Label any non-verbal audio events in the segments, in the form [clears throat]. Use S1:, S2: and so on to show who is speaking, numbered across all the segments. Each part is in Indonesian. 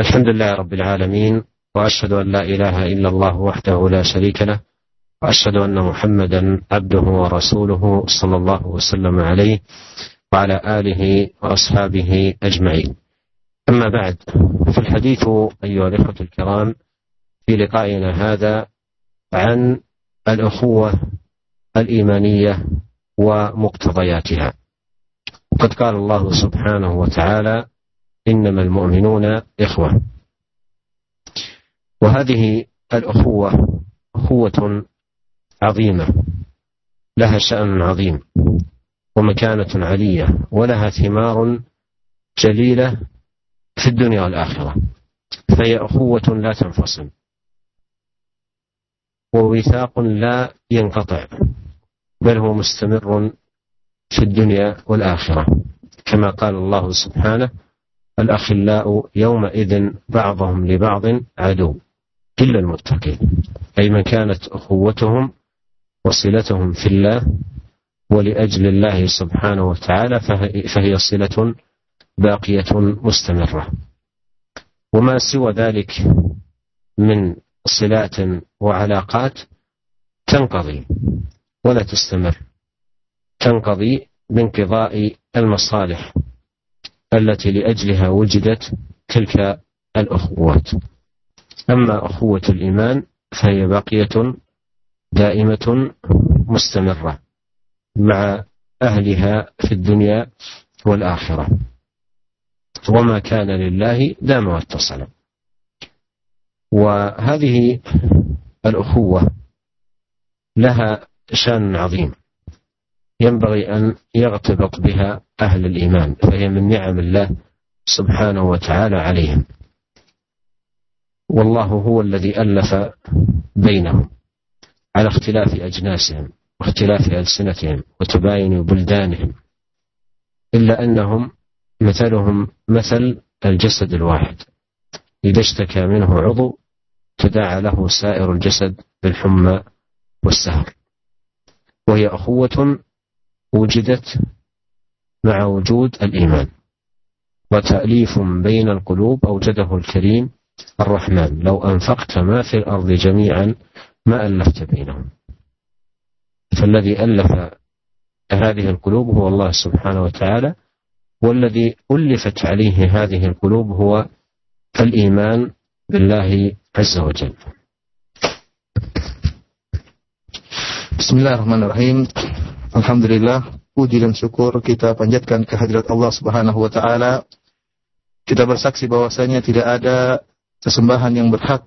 S1: الحمد لله رب العالمين وأشهد أن لا إله إلا الله وحده لا شريك له وأشهد أن محمدا عبده ورسوله صلى الله وسلم عليه وعلى آله وأصحابه أجمعين. أما بعد فالحديث أيها الإخوة الكرام في لقائنا هذا عن الأخوة الإيمانية ومقتضياتها. وقد قال الله سبحانه وتعالى إنما المؤمنون إخوة. وهذه الأخوة اخوه عظيمة. لها شأن عظيم ومكانة علية ولها ثمار جليلة في الدنيا والآخرة. فهي أخوة لا تنفصل. ووثاق لا ينقطع بل هو مستمر في الدنيا والآخرة. كما قال الله سبحانه الأخلاء يومئذ بعضهم لبعض عدو. إلا المتقين. أي من كانت أخوتهم وصلتهم في الله ولأجل الله سبحانه وتعالى فهي صلة باقية مستمرة. وما سوى ذلك من صلات وعلاقات تنقضي ولا تستمر. تنقضي بانقضاء المصالح. التي لأجلها وجدت تلك الأخوات. أما أخوة الإيمان فهي باقية دائمة مستمرة مع أهلها في الدنيا والآخرة. وما كان لله دام واتصل وهذه الأخوة لها شأن عظيم. ينبغي أن يغتبط بها أهل الإيمان فهي من نعم الله سبحانه وتعالى عليهم. والله هو الذي ألف بينهم على اختلاف أجناسهم واختلاف ألسنتهم وتباين بلدانهم إلا أنهم مثلهم مثل الجسد الواحد. إذا اشتكى منه عضو تداعى له سائر الجسد بالحمى والسهر وهي أخوة وجدت مع وجود الإيمان. وتأليف بين القلوب أوجده الكريم الرحمن. لو أنفقت ما في الأرض جميعا ما ألفت بينهم. فالذي ألف هذه القلوب هو الله سبحانه وتعالى والذي ألفت عليه هذه القلوب هو الإيمان بالله عز وجل.
S2: Bismillahirrahmanirrahim. Alhamdulillah, puji dan syukur kita panjatkan kehadirat Allah Subhanahu wa taala. Kita bersaksi bahwasanya tidak ada sesembahan yang berhak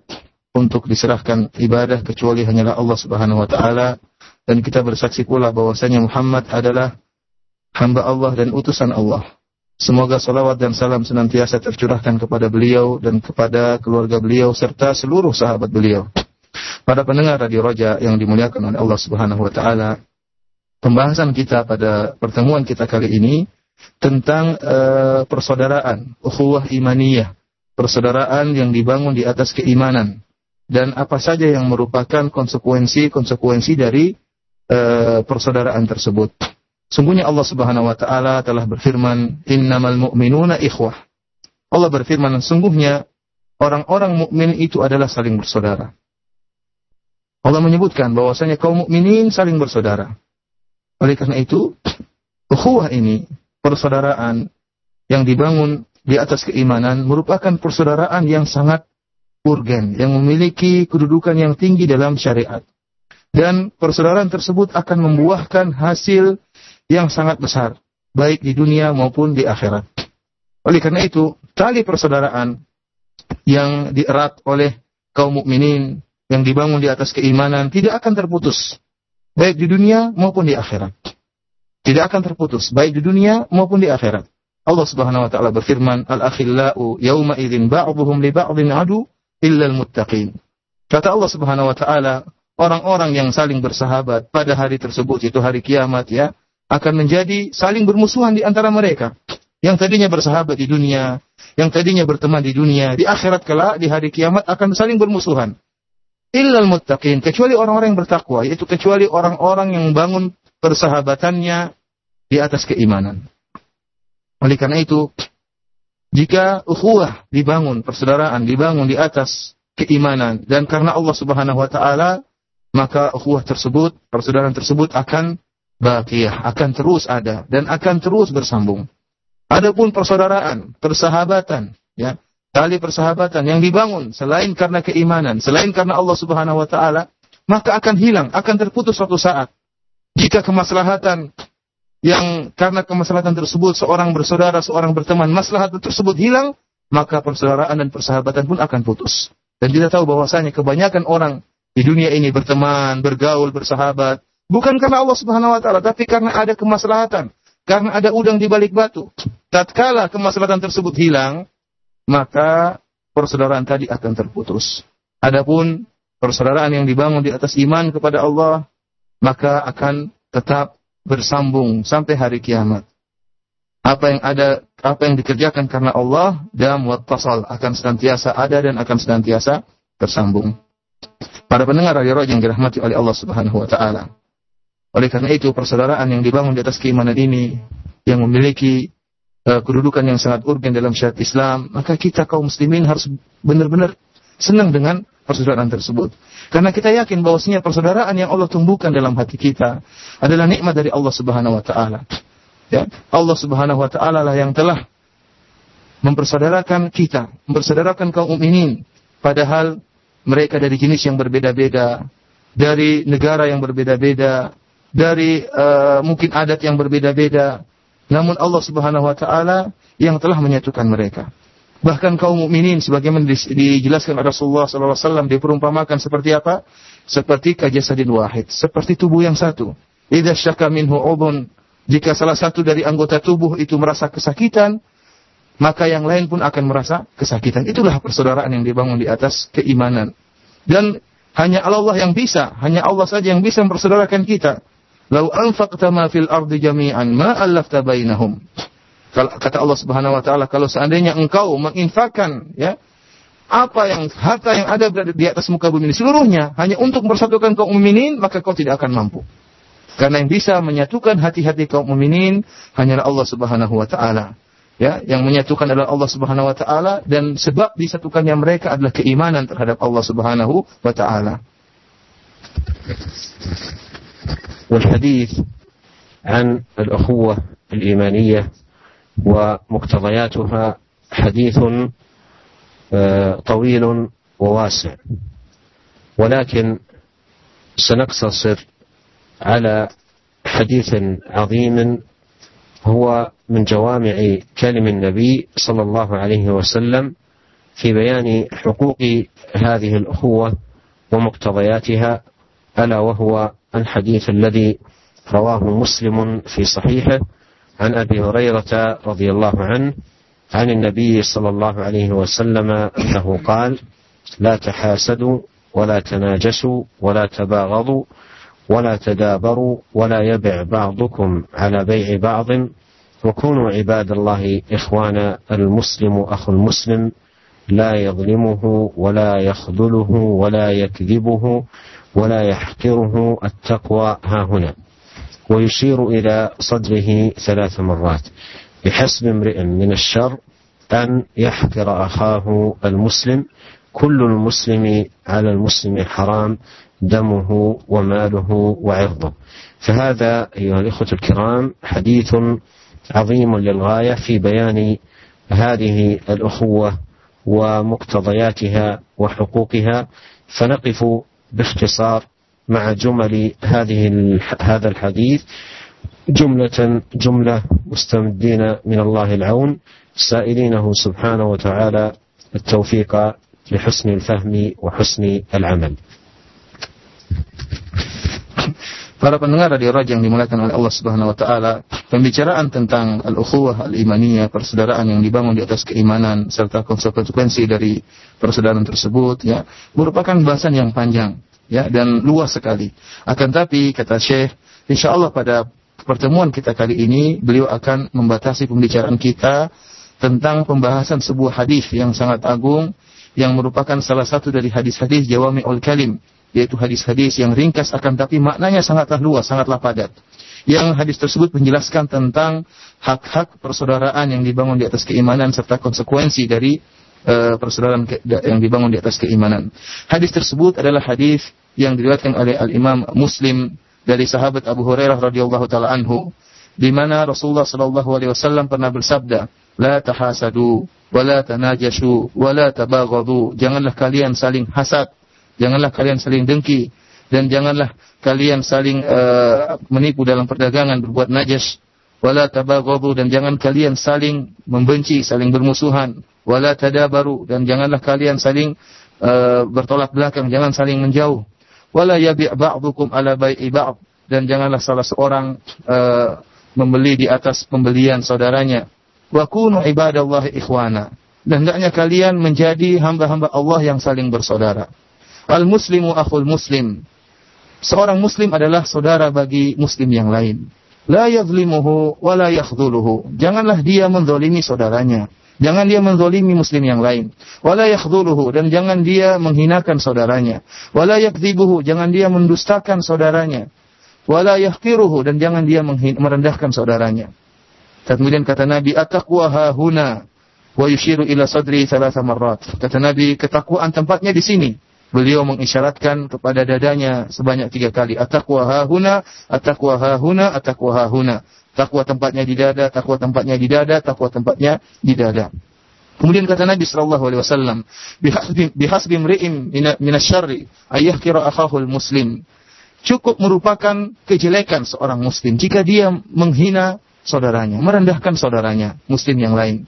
S2: untuk diserahkan ibadah kecuali hanyalah Allah Subhanahu wa taala dan kita bersaksi pula bahwasanya Muhammad adalah hamba Allah dan utusan Allah. Semoga salawat dan salam senantiasa tercurahkan kepada beliau dan kepada keluarga beliau serta seluruh sahabat beliau. Pada pendengar Radio Roja yang dimuliakan oleh Allah Subhanahu wa taala, pembahasan kita pada pertemuan kita kali ini tentang uh, persaudaraan, ukhuwah imaniyah, persaudaraan yang dibangun di atas keimanan dan apa saja yang merupakan konsekuensi-konsekuensi dari uh, persaudaraan tersebut. Sungguhnya Allah Subhanahu wa taala telah berfirman, "Innamal mu'minuna ikhwah." Allah berfirman, sungguhnya orang-orang mukmin itu adalah saling bersaudara. Allah menyebutkan bahwasanya kaum mukminin saling bersaudara. Oleh karena itu, ukhuwah ini, persaudaraan yang dibangun di atas keimanan merupakan persaudaraan yang sangat urgen, yang memiliki kedudukan yang tinggi dalam syariat. Dan persaudaraan tersebut akan membuahkan hasil yang sangat besar, baik di dunia maupun di akhirat. Oleh karena itu, tali persaudaraan yang dierat oleh kaum mukminin yang dibangun di atas keimanan tidak akan terputus, baik di dunia maupun di akhirat. Tidak akan terputus, baik di dunia maupun di akhirat. Allah Subhanahu wa taala berfirman, "Al-akhillau yauma idzin ba'dhum li ba'dhin adu illa al-muttaqin." Kata Allah Subhanahu wa taala, orang-orang yang saling bersahabat pada hari tersebut yaitu hari kiamat ya, akan menjadi saling bermusuhan di antara mereka. Yang tadinya bersahabat di dunia, yang tadinya berteman di dunia, di akhirat kelak di hari kiamat akan saling bermusuhan. Illal muttaqin, kecuali orang-orang yang bertakwa, yaitu kecuali orang-orang yang bangun persahabatannya di atas keimanan. Oleh karena itu, Jika ukhuwah dibangun, persaudaraan dibangun di atas keimanan dan karena Allah Subhanahu wa taala, maka ukhuwah tersebut, persaudaraan tersebut akan baqiyah, akan terus ada dan akan terus bersambung. Adapun persaudaraan, persahabatan, ya, tali persahabatan yang dibangun selain karena keimanan, selain karena Allah Subhanahu wa taala, maka akan hilang, akan terputus suatu saat. Jika kemaslahatan yang karena kemaslahatan tersebut seorang bersaudara, seorang berteman, maslahat tersebut hilang, maka persaudaraan dan persahabatan pun akan putus. Dan kita tahu bahwasanya kebanyakan orang di dunia ini berteman, bergaul, bersahabat, bukan karena Allah Subhanahu wa taala, tapi karena ada kemaslahatan, karena ada udang di balik batu. Tatkala kemaslahatan tersebut hilang, maka persaudaraan tadi akan terputus. Adapun persaudaraan yang dibangun di atas iman kepada Allah, maka akan tetap bersambung sampai hari kiamat. Apa yang ada, apa yang dikerjakan karena Allah, dan wattasal akan senantiasa ada dan akan senantiasa tersambung. Para pendengar radio yang dirahmati oleh Allah Subhanahu wa taala. Oleh karena itu persaudaraan yang dibangun di atas keimanan ini yang memiliki uh, kedudukan yang sangat urgen dalam syariat Islam, maka kita kaum muslimin harus benar-benar senang dengan persaudaraan tersebut. Karena kita yakin bahwasanya persaudaraan yang Allah tumbuhkan dalam hati kita adalah nikmat dari Allah Subhanahu wa taala. Ya, Allah Subhanahu wa taala lah yang telah mempersaudarakan kita, mempersaudarakan kaum mukminin padahal mereka dari jenis yang berbeda-beda, dari negara yang berbeda-beda, dari uh, mungkin adat yang berbeda-beda, namun Allah Subhanahu wa taala yang telah menyatukan mereka. Bahkan kaum mukminin sebagaimana dijelaskan oleh Rasulullah sallallahu alaihi wasallam diperumpamakan seperti apa? Seperti kajasadin wahid, seperti tubuh yang satu. Idza syaka minhu jika salah satu dari anggota tubuh itu merasa kesakitan, maka yang lain pun akan merasa kesakitan. Itulah persaudaraan yang dibangun di atas keimanan. Dan hanya Allah yang bisa, hanya Allah saja yang bisa mempersaudarakan kita. Lau anfaqta ma fil ardi jami'an ma allafta bainahum. Kata Allah Subhanahu wa taala, kalau seandainya engkau menginfakkan ya apa yang harta yang ada berada di atas muka bumi ini seluruhnya hanya untuk mempersatukan kaum mukminin, maka kau tidak akan mampu. Karena yang bisa menyatukan hati-hati kaum mukminin hanyalah Allah Subhanahu wa taala. Ya, yang menyatukan adalah Allah Subhanahu wa taala dan sebab disatukannya mereka adalah keimanan terhadap Allah Subhanahu wa taala.
S1: والحديث عن الأخوة الإيمانية ومقتضياتها حديث طويل وواسع. ولكن سنقتصر على حديث عظيم هو من جوامع كلم النبي صلى الله عليه وسلم في بيان حقوق هذه الأخوة ومقتضياتها ألا وهو الحديث الذي رواه مسلم في صحيحه عن أبي هريرة رضي الله عنه عن النبي صلى الله عليه وسلم أنه قال لا تحاسدوا ولا تناجسوا ولا تباغضوا ولا تدابروا ولا يبع بعضكم على بيع بعض وكونوا عباد الله اخوانا المسلم أخو المسلم لا يظلمه ولا يخذله ولا يكذبه ولا يحقره التقوى ها هنا. ويشير إلى صدره ثلاث مرات. بحسب امرئ من الشر أن يحقر أخاه المسلم. كل المسلم على المسلم حرام دمه وماله وعرضه. فهذا أيها الإخوة الكرام حديث عظيم للغاية في بيان هذه الأخوة ومقتضياتها وحقوقها. فنقف باختصار مع جمل هذه هذا الحديث جملة جملة مستمدين من الله العون سائلينه سبحانه وتعالى التوفيق لحسن الفهم وحسن العمل.
S2: Para pendengar radio Raja yang dimuliakan oleh Allah Subhanahu wa taala, pembicaraan tentang al-ukhuwah al-imaniyah, persaudaraan yang dibangun di atas keimanan serta konsekuensi dari persaudaraan tersebut ya, merupakan bahasan yang panjang ya dan luas sekali. Akan tapi kata Syekh, insya Allah pada pertemuan kita kali ini beliau akan membatasi pembicaraan kita tentang pembahasan sebuah hadis yang sangat agung yang merupakan salah satu dari hadis-hadis Jawami ul Kalim yaitu hadis-hadis yang ringkas akan tapi maknanya sangatlah luas, sangatlah padat. yang hadis tersebut menjelaskan tentang hak-hak persaudaraan yang dibangun di atas keimanan serta konsekuensi dari uh, persaudaraan yang dibangun di atas keimanan. Hadis tersebut adalah hadis yang diriwayatkan oleh Al Imam Muslim dari sahabat Abu Hurairah radhiyallahu taala anhu di mana Rasulullah sallallahu alaihi wasallam pernah bersabda, "La tahasadu wa la tanajashu wa la tabaghadu." Janganlah kalian saling hasad, janganlah kalian saling dengki dan janganlah kalian saling uh, menipu dalam perdagangan berbuat najas wala tabaghadu dan jangan kalian saling membenci, saling bermusuhan, wala tadabaru dan janganlah kalian saling uh, bertolak belakang, jangan saling menjauh. Wala yabi' ba'dukum ala bai'i ba'd dan janganlah salah seorang uh, membeli di atas pembelian saudaranya. Wa kunu ibadallahi ikhwana. Dan hendaknya kalian menjadi hamba-hamba Allah yang saling bersaudara. Al muslimu akhul muslim. Seorang muslim adalah saudara bagi muslim yang lain. La yadhlimuhu wa la yakhdhuluhu. Janganlah dia menzalimi saudaranya. Jangan dia menzalimi muslim yang lain. Wala yakhdhuluhu dan jangan dia menghinakan saudaranya. Wala yakdzibuhu, jangan dia mendustakan saudaranya wala yahqiruhu dan jangan dia merendahkan saudaranya. Kemudian kata Nabi, "At-taqwa huna wa yushiru ila sadri thalatha marrat." Kata Nabi, ketakwaan tempatnya di sini. Beliau mengisyaratkan kepada dadanya sebanyak tiga kali. At-taqwa huna, at-taqwa huna, at-taqwa huna. Takwa tempatnya di dada, takwa tempatnya di dada, takwa tempatnya di dada. Kemudian kata Nabi sallallahu alaihi wasallam, "Bihasbi bihasbi imri'in min asy-syarri ayyahkira akhahu muslim cukup merupakan kejelekan seorang muslim jika dia menghina saudaranya, merendahkan saudaranya, muslim yang lain.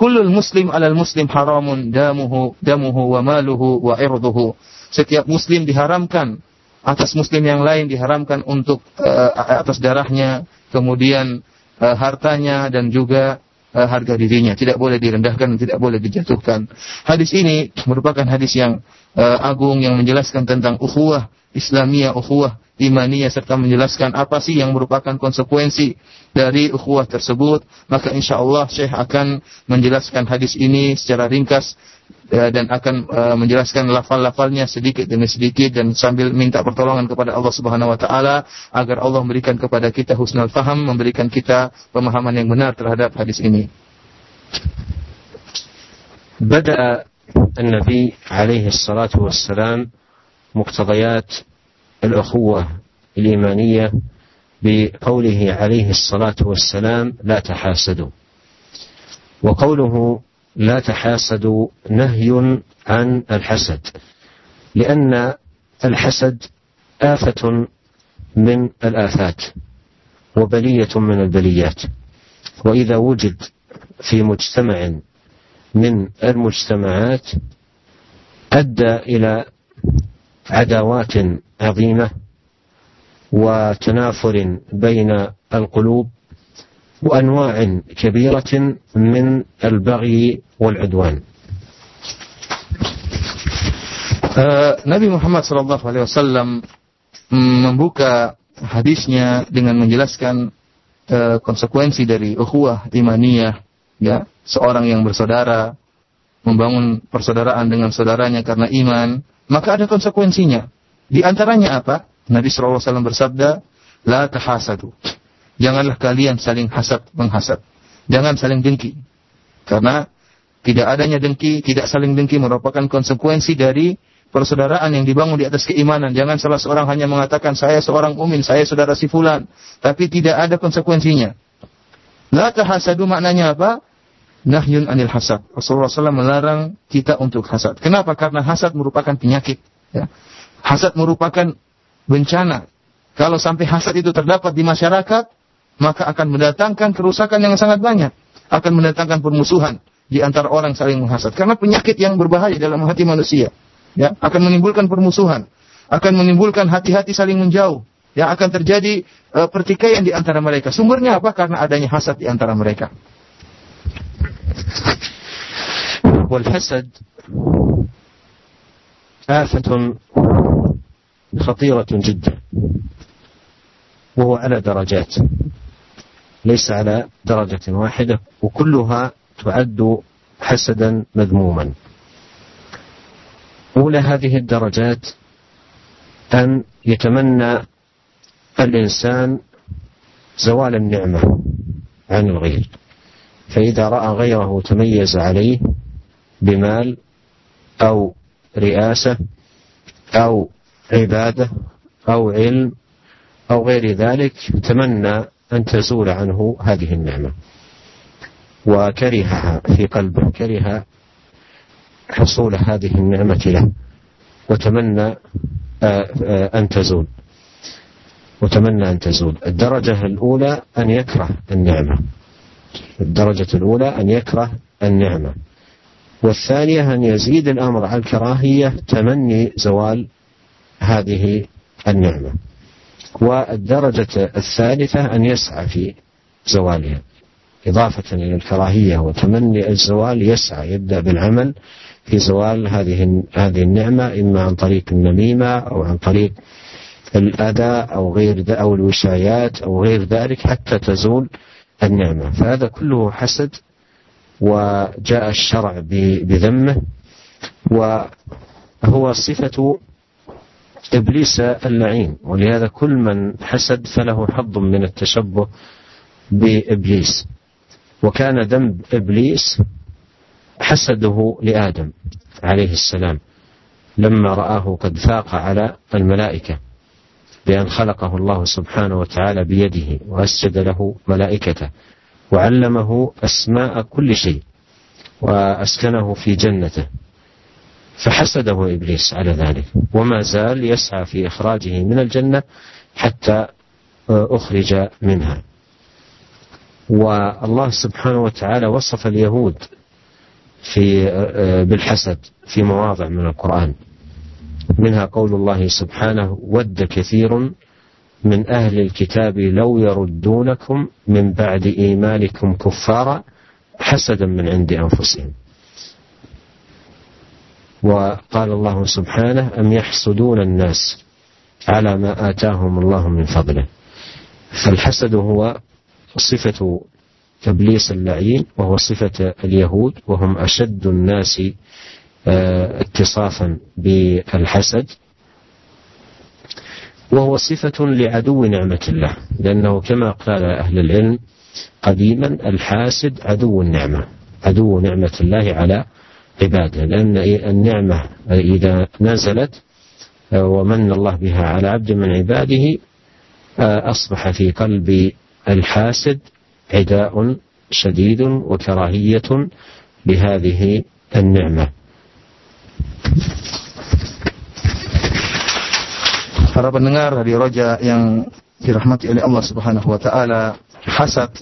S2: Kullul muslim alal muslim haramun damuhu damuhu wa maluhu wa irduhu. Setiap muslim diharamkan atas muslim yang lain diharamkan untuk uh, atas darahnya, kemudian uh, hartanya dan juga uh, harga dirinya. Tidak boleh direndahkan, tidak boleh dijatuhkan. Hadis ini merupakan hadis yang uh, agung yang menjelaskan tentang ukhuwah Islamiyah, ukhuwah imaniyah serta menjelaskan apa sih yang merupakan konsekuensi dari ukhuwah tersebut, maka insya Allah Syekh akan menjelaskan hadis ini secara ringkas ya, dan akan uh, menjelaskan lafal-lafalnya sedikit demi sedikit dan sambil minta pertolongan kepada Allah Subhanahu wa taala agar Allah memberikan kepada kita husnul faham, memberikan kita pemahaman yang benar terhadap hadis ini.
S1: بدأ النبي عليه الصلاة والسلام مقتضيات الأخوة الإيمانية بقوله عليه الصلاة والسلام لا تحاسدوا. وقوله لا تحاسدوا نهي عن الحسد لأن الحسد آفة من الآفات وبلية من البليات. وإذا وجد في مجتمع من المجتمعات أدى إلى عداوات عظيمه وتنافر بين القلوب وانواع كبيره من البغي والعدوان.
S2: Nabi Muhammad SAW membuka hadisnya dengan menjelaskan uh, konsekuensi dari ukhuwah imaniyah, ya seorang yang bersaudara membangun persaudaraan dengan saudaranya karena iman, maka ada konsekuensinya. Di antaranya apa? Nabi SAW bersabda, La tahasadu. Janganlah kalian saling hasad menghasad. Jangan saling dengki. Karena tidak adanya dengki, tidak saling dengki merupakan konsekuensi dari persaudaraan yang dibangun di atas keimanan. Jangan salah seorang hanya mengatakan saya seorang umin, saya saudara si fulan, tapi tidak ada konsekuensinya. La tahasadu maknanya apa? Nahyun anil hasad. Rasulullah SAW melarang kita untuk hasad. Kenapa? Karena hasad merupakan penyakit. Ya. Hasad merupakan bencana. Kalau sampai hasad itu terdapat di masyarakat, maka akan mendatangkan kerusakan yang sangat banyak. Akan mendatangkan permusuhan di antara orang saling menghasad. Karena penyakit yang berbahaya dalam hati manusia. Ya, akan menimbulkan permusuhan. Akan menimbulkan hati-hati saling menjauh. Ya, akan terjadi uh, pertikaian di antara mereka. Sumbernya apa? Karena adanya hasad di antara mereka.
S1: Wal hasad آفة خطيرة جدا. وهو على درجات. ليس على درجة واحدة. وكلها تعد حسدا مذموما. أولى هذه الدرجات أن يتمنى الإنسان زوال النعمة عن الغير. فإذا رأى غيره تميز عليه بمال أو رئاسة أو عبادة أو علم أو غير ذلك تمنى أن تزول عنه هذه النعمة. وكرهها في قلبه كره حصول هذه النعمة له وتمنى آه، آه، أن تزول. وتمنى أن تزول. الدرجة الأولى أن يكره النعمة. الدرجة الأولى أن يكره النعمة. والثانية أن يزيد الأمر على الكراهية تمني زوال هذه النعمة. والدرجة الثالثة أن يسعى في زوالها. إضافة إلى الكراهية وتمني الزوال يسعى يبدأ بالعمل في زوال هذه هذه النعمة إما عن طريق النميمة أو عن طريق الأذى أو غير أو الوشايات أو غير ذلك حتى تزول النعمة. فهذا كله حسد وجاء الشرع بذمه وهو صفة إبليس اللعين ولهذا كل من حسد فله حظ من التشبه بإبليس. وكان ذنب إبليس حسده لآدم عليه السلام لما رآه قد فاق على الملائكة بأن خلقه الله سبحانه وتعالى بيده وأسجد له ملائكته. وعلمه أسماء كل شيء وأسكنه في جنته. فحسده إبليس على ذلك. وما زال يسعى في إخراجه من الجنة حتى أخرج منها. والله سبحانه وتعالى وصف اليهود في بالحسد في مواضع من القرآن. منها قول الله سبحانه ود كثير من أهل الكتاب لو يردونكم من بعد إيمانكم كفارا حسدا من عند أنفسهم. وقال الله سبحانه أم يحسدون الناس على ما آتاهم الله من فضله. فالحسد هو صفة إبليس اللعين وهو صفة اليهود وهم أشد الناس آه، اتصافا بالحسد. وهو صفة لعدو نعمة الله لأنه كما قال أهل العلم قديما الحاسد عدو النعمة عدو نعمة الله على عباده لأن النعمة إذا نزلت آه، ومن الله بها على عبد من عباده آه، أصبح في قلب الحاسد عداء شديد وكراهية لهذه النعمة.
S2: Para pendengar Radio Roja yang dirahmati oleh Allah Subhanahu wa taala, hasad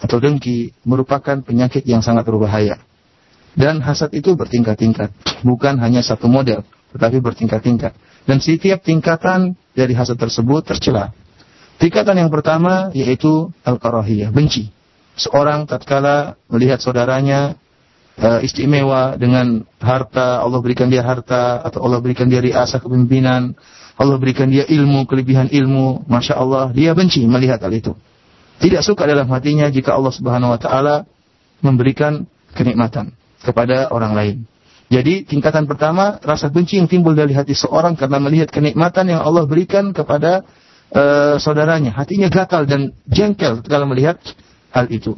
S2: atau dengki merupakan penyakit yang sangat berbahaya. Dan hasad itu bertingkat-tingkat, bukan hanya satu model, tetapi bertingkat-tingkat. Dan setiap tingkatan dari hasad tersebut tercela. Tingkatan yang pertama yaitu al-karahiyah, benci. Seorang tatkala melihat saudaranya uh, istimewa dengan harta, Allah berikan dia harta, atau Allah berikan dia riasa kepemimpinan, Allah berikan dia ilmu, kelebihan ilmu, Masya Allah, dia benci melihat hal itu. Tidak suka dalam hatinya jika Allah Subhanahu Wa Taala memberikan kenikmatan kepada orang lain. Jadi tingkatan pertama rasa benci yang timbul dari hati seorang karena melihat kenikmatan yang Allah berikan kepada uh, saudaranya. Hatinya gatal dan jengkel kalau melihat hal itu.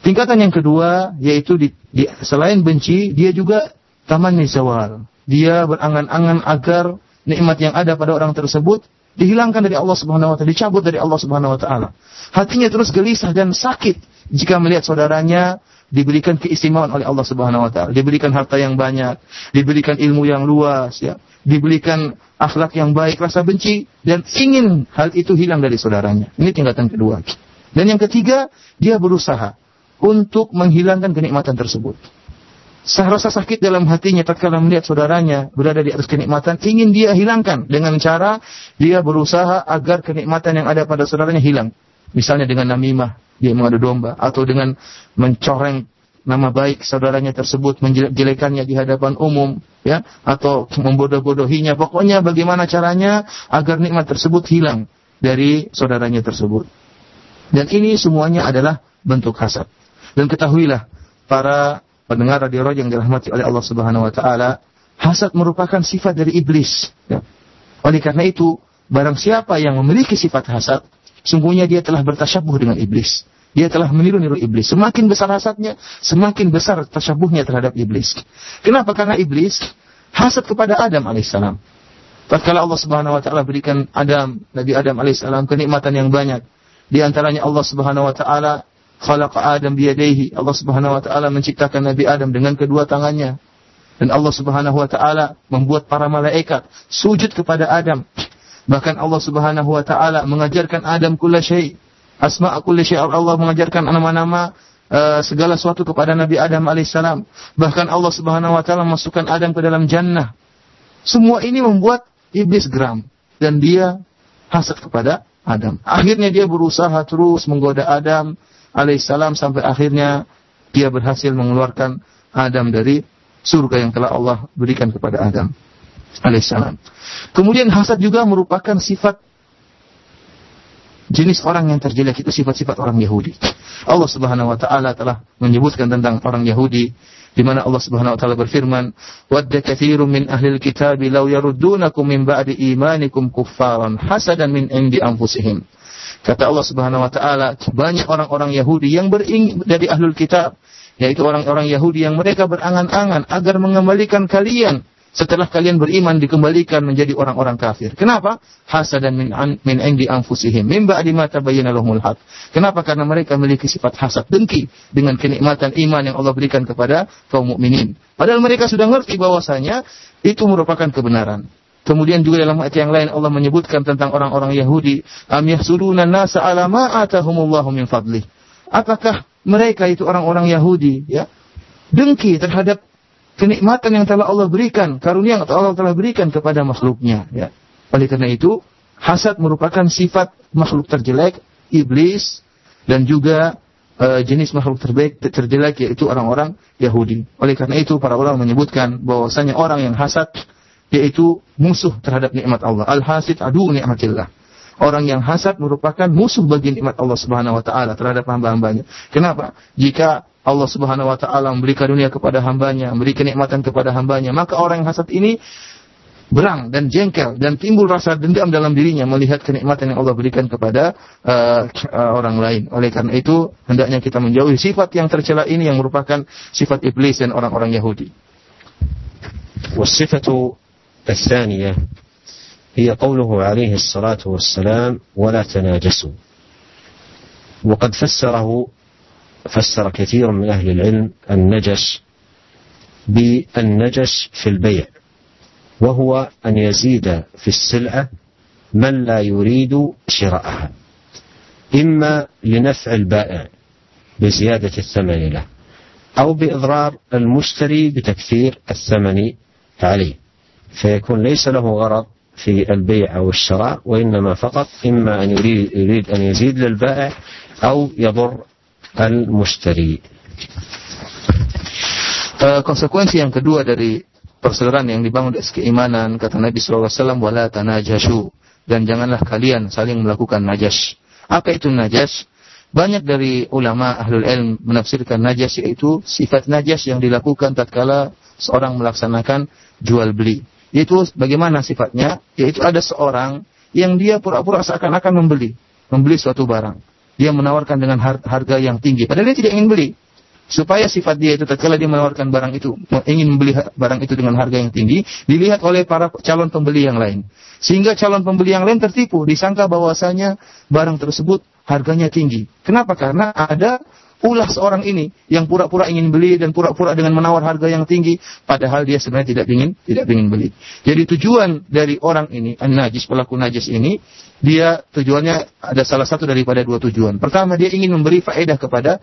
S2: Tingkatan yang kedua yaitu di, di, selain benci dia juga taman zawal. Dia berangan-angan agar nikmat yang ada pada orang tersebut dihilangkan dari Allah Subhanahu wa taala, dicabut dari Allah Subhanahu wa taala. Hatinya terus gelisah dan sakit jika melihat saudaranya diberikan keistimewaan oleh Allah Subhanahu wa taala, diberikan harta yang banyak, diberikan ilmu yang luas ya, diberikan akhlak yang baik, rasa benci dan ingin hal itu hilang dari saudaranya. Ini tingkatan kedua. Dan yang ketiga, dia berusaha untuk menghilangkan kenikmatan tersebut. Sah rasa sakit dalam hatinya tatkala melihat saudaranya berada di atas kenikmatan, ingin dia hilangkan dengan cara dia berusaha agar kenikmatan yang ada pada saudaranya hilang. Misalnya dengan namimah, dia mengadu domba, atau dengan mencoreng nama baik saudaranya tersebut, menjelekannya di hadapan umum, ya, atau membodoh-bodohinya. Pokoknya bagaimana caranya agar nikmat tersebut hilang dari saudaranya tersebut. Dan ini semuanya adalah bentuk hasad. Dan ketahuilah para pendengar radio roh yang dirahmati oleh Allah Subhanahu wa taala, hasad merupakan sifat dari iblis. Ya. Oleh karena itu, barang siapa yang memiliki sifat hasad, sungguhnya dia telah bertasyabuh dengan iblis. Dia telah meniru-niru iblis. Semakin besar hasadnya, semakin besar tasyabuhnya terhadap iblis. Kenapa? Karena iblis hasad kepada Adam alaihissalam. Tatkala Allah Subhanahu wa taala berikan Adam, Nabi Adam alaihissalam kenikmatan yang banyak. Di antaranya Allah Subhanahu wa taala khalaqa Adam biyadaihi. Allah Subhanahu wa taala menciptakan Nabi Adam dengan kedua tangannya. Dan Allah Subhanahu wa taala membuat para malaikat sujud kepada Adam. Bahkan Allah Subhanahu wa taala mengajarkan Adam kulla syai' asma kulli syai' Allah mengajarkan nama-nama uh, segala sesuatu kepada Nabi Adam alaihissalam. Bahkan Allah Subhanahu wa taala masukkan Adam ke dalam jannah. Semua ini membuat iblis geram dan dia hasad kepada Adam. Akhirnya dia berusaha terus menggoda Adam alaihissalam sampai akhirnya dia berhasil mengeluarkan Adam dari surga yang telah Allah berikan kepada Adam alaihissalam. Kemudian hasad juga merupakan sifat jenis orang yang terjelek itu sifat-sifat orang Yahudi. Allah Subhanahu wa taala telah menyebutkan tentang orang Yahudi di mana Allah Subhanahu wa taala berfirman, "Wadda katsirun min ahli alkitab law yaruddunakum min ba'di imanikum kuffaran hasadan min indi anfusihim." Kata Allah Subhanahu wa taala, banyak orang-orang Yahudi yang bering dari ahlul kitab, yaitu orang-orang Yahudi yang mereka berangan-angan agar mengembalikan kalian setelah kalian beriman dikembalikan menjadi orang-orang kafir. Kenapa? Hasadan min an, min indi anfusihim min ba'di ma tabayyana lahumul haq. Kenapa? Karena mereka memiliki sifat hasad dengki dengan kenikmatan iman yang Allah berikan kepada kaum mukminin. Padahal mereka sudah ngerti bahwasanya itu merupakan kebenaran. Kemudian juga dalam ayat yang lain Allah menyebutkan tentang orang-orang Yahudi, am yahsuruna nasa ala ma atahumullahu min fadlih. Apakah mereka itu orang-orang Yahudi ya dengki terhadap kenikmatan yang telah Allah berikan, karunia yang Allah telah berikan kepada makhluknya. Ya. Oleh karena itu, hasad merupakan sifat makhluk terjelek, iblis, dan juga uh, jenis makhluk terbaik terjelek yaitu orang-orang Yahudi. Oleh karena itu, para ulama menyebutkan bahwasanya orang yang hasad yaitu musuh terhadap nikmat Allah. Al-hasid adu nikmatillah. Orang yang hasad merupakan musuh bagi nikmat Allah Subhanahu wa taala terhadap hamba-hambanya. Kenapa? Jika Allah Subhanahu wa taala memberikan dunia kepada hambanya, memberikan nikmatan kepada hambanya, maka orang yang hasad ini berang dan jengkel dan timbul rasa dendam dalam dirinya melihat kenikmatan yang Allah berikan kepada uh, uh, orang lain. Oleh karena itu, hendaknya kita menjauhi sifat yang tercela ini yang merupakan sifat iblis dan orang-orang Yahudi.
S1: Wasifatu الثانية هي قوله عليه الصلاة والسلام ولا تناجسوا. وقد فسره فسر كثير من أهل العلم النجش بالنجش في البيع وهو أن يزيد في السلعة من لا يريد شراءها إما لنفع البائع بزيادة الثمن له أو بإضرار المشتري بتكثير الثمن عليه. فيكون ليس له غرض في البيع أو الشراء وإنما فقط إما أن يريد, يريد أن يزيد للبائع أو يضر al-mushtari.
S2: Uh, konsekuensi yang kedua dari persaudaraan yang dibangun dari keimanan kata Nabi SAW wala tanajashu dan janganlah kalian saling melakukan najas. Apa itu najas? Banyak dari ulama ahlul ilm menafsirkan najas yaitu sifat najas yang dilakukan tatkala seorang melaksanakan jual beli. Yaitu bagaimana sifatnya? Yaitu ada seorang yang dia pura-pura seakan-akan membeli, membeli suatu barang dia menawarkan dengan harga yang tinggi. Padahal dia tidak ingin beli. Supaya sifat dia itu tatkala dia menawarkan barang itu, ingin membeli barang itu dengan harga yang tinggi, dilihat oleh para calon pembeli yang lain. Sehingga calon pembeli yang lain tertipu, disangka bahwasanya barang tersebut harganya tinggi. Kenapa? Karena ada ulah seorang ini yang pura-pura ingin beli dan pura-pura dengan menawar harga yang tinggi padahal dia sebenarnya tidak ingin tidak ingin beli. Jadi tujuan dari orang ini an-najis pelaku najis ini dia tujuannya ada salah satu daripada dua tujuan. Pertama dia ingin memberi faedah kepada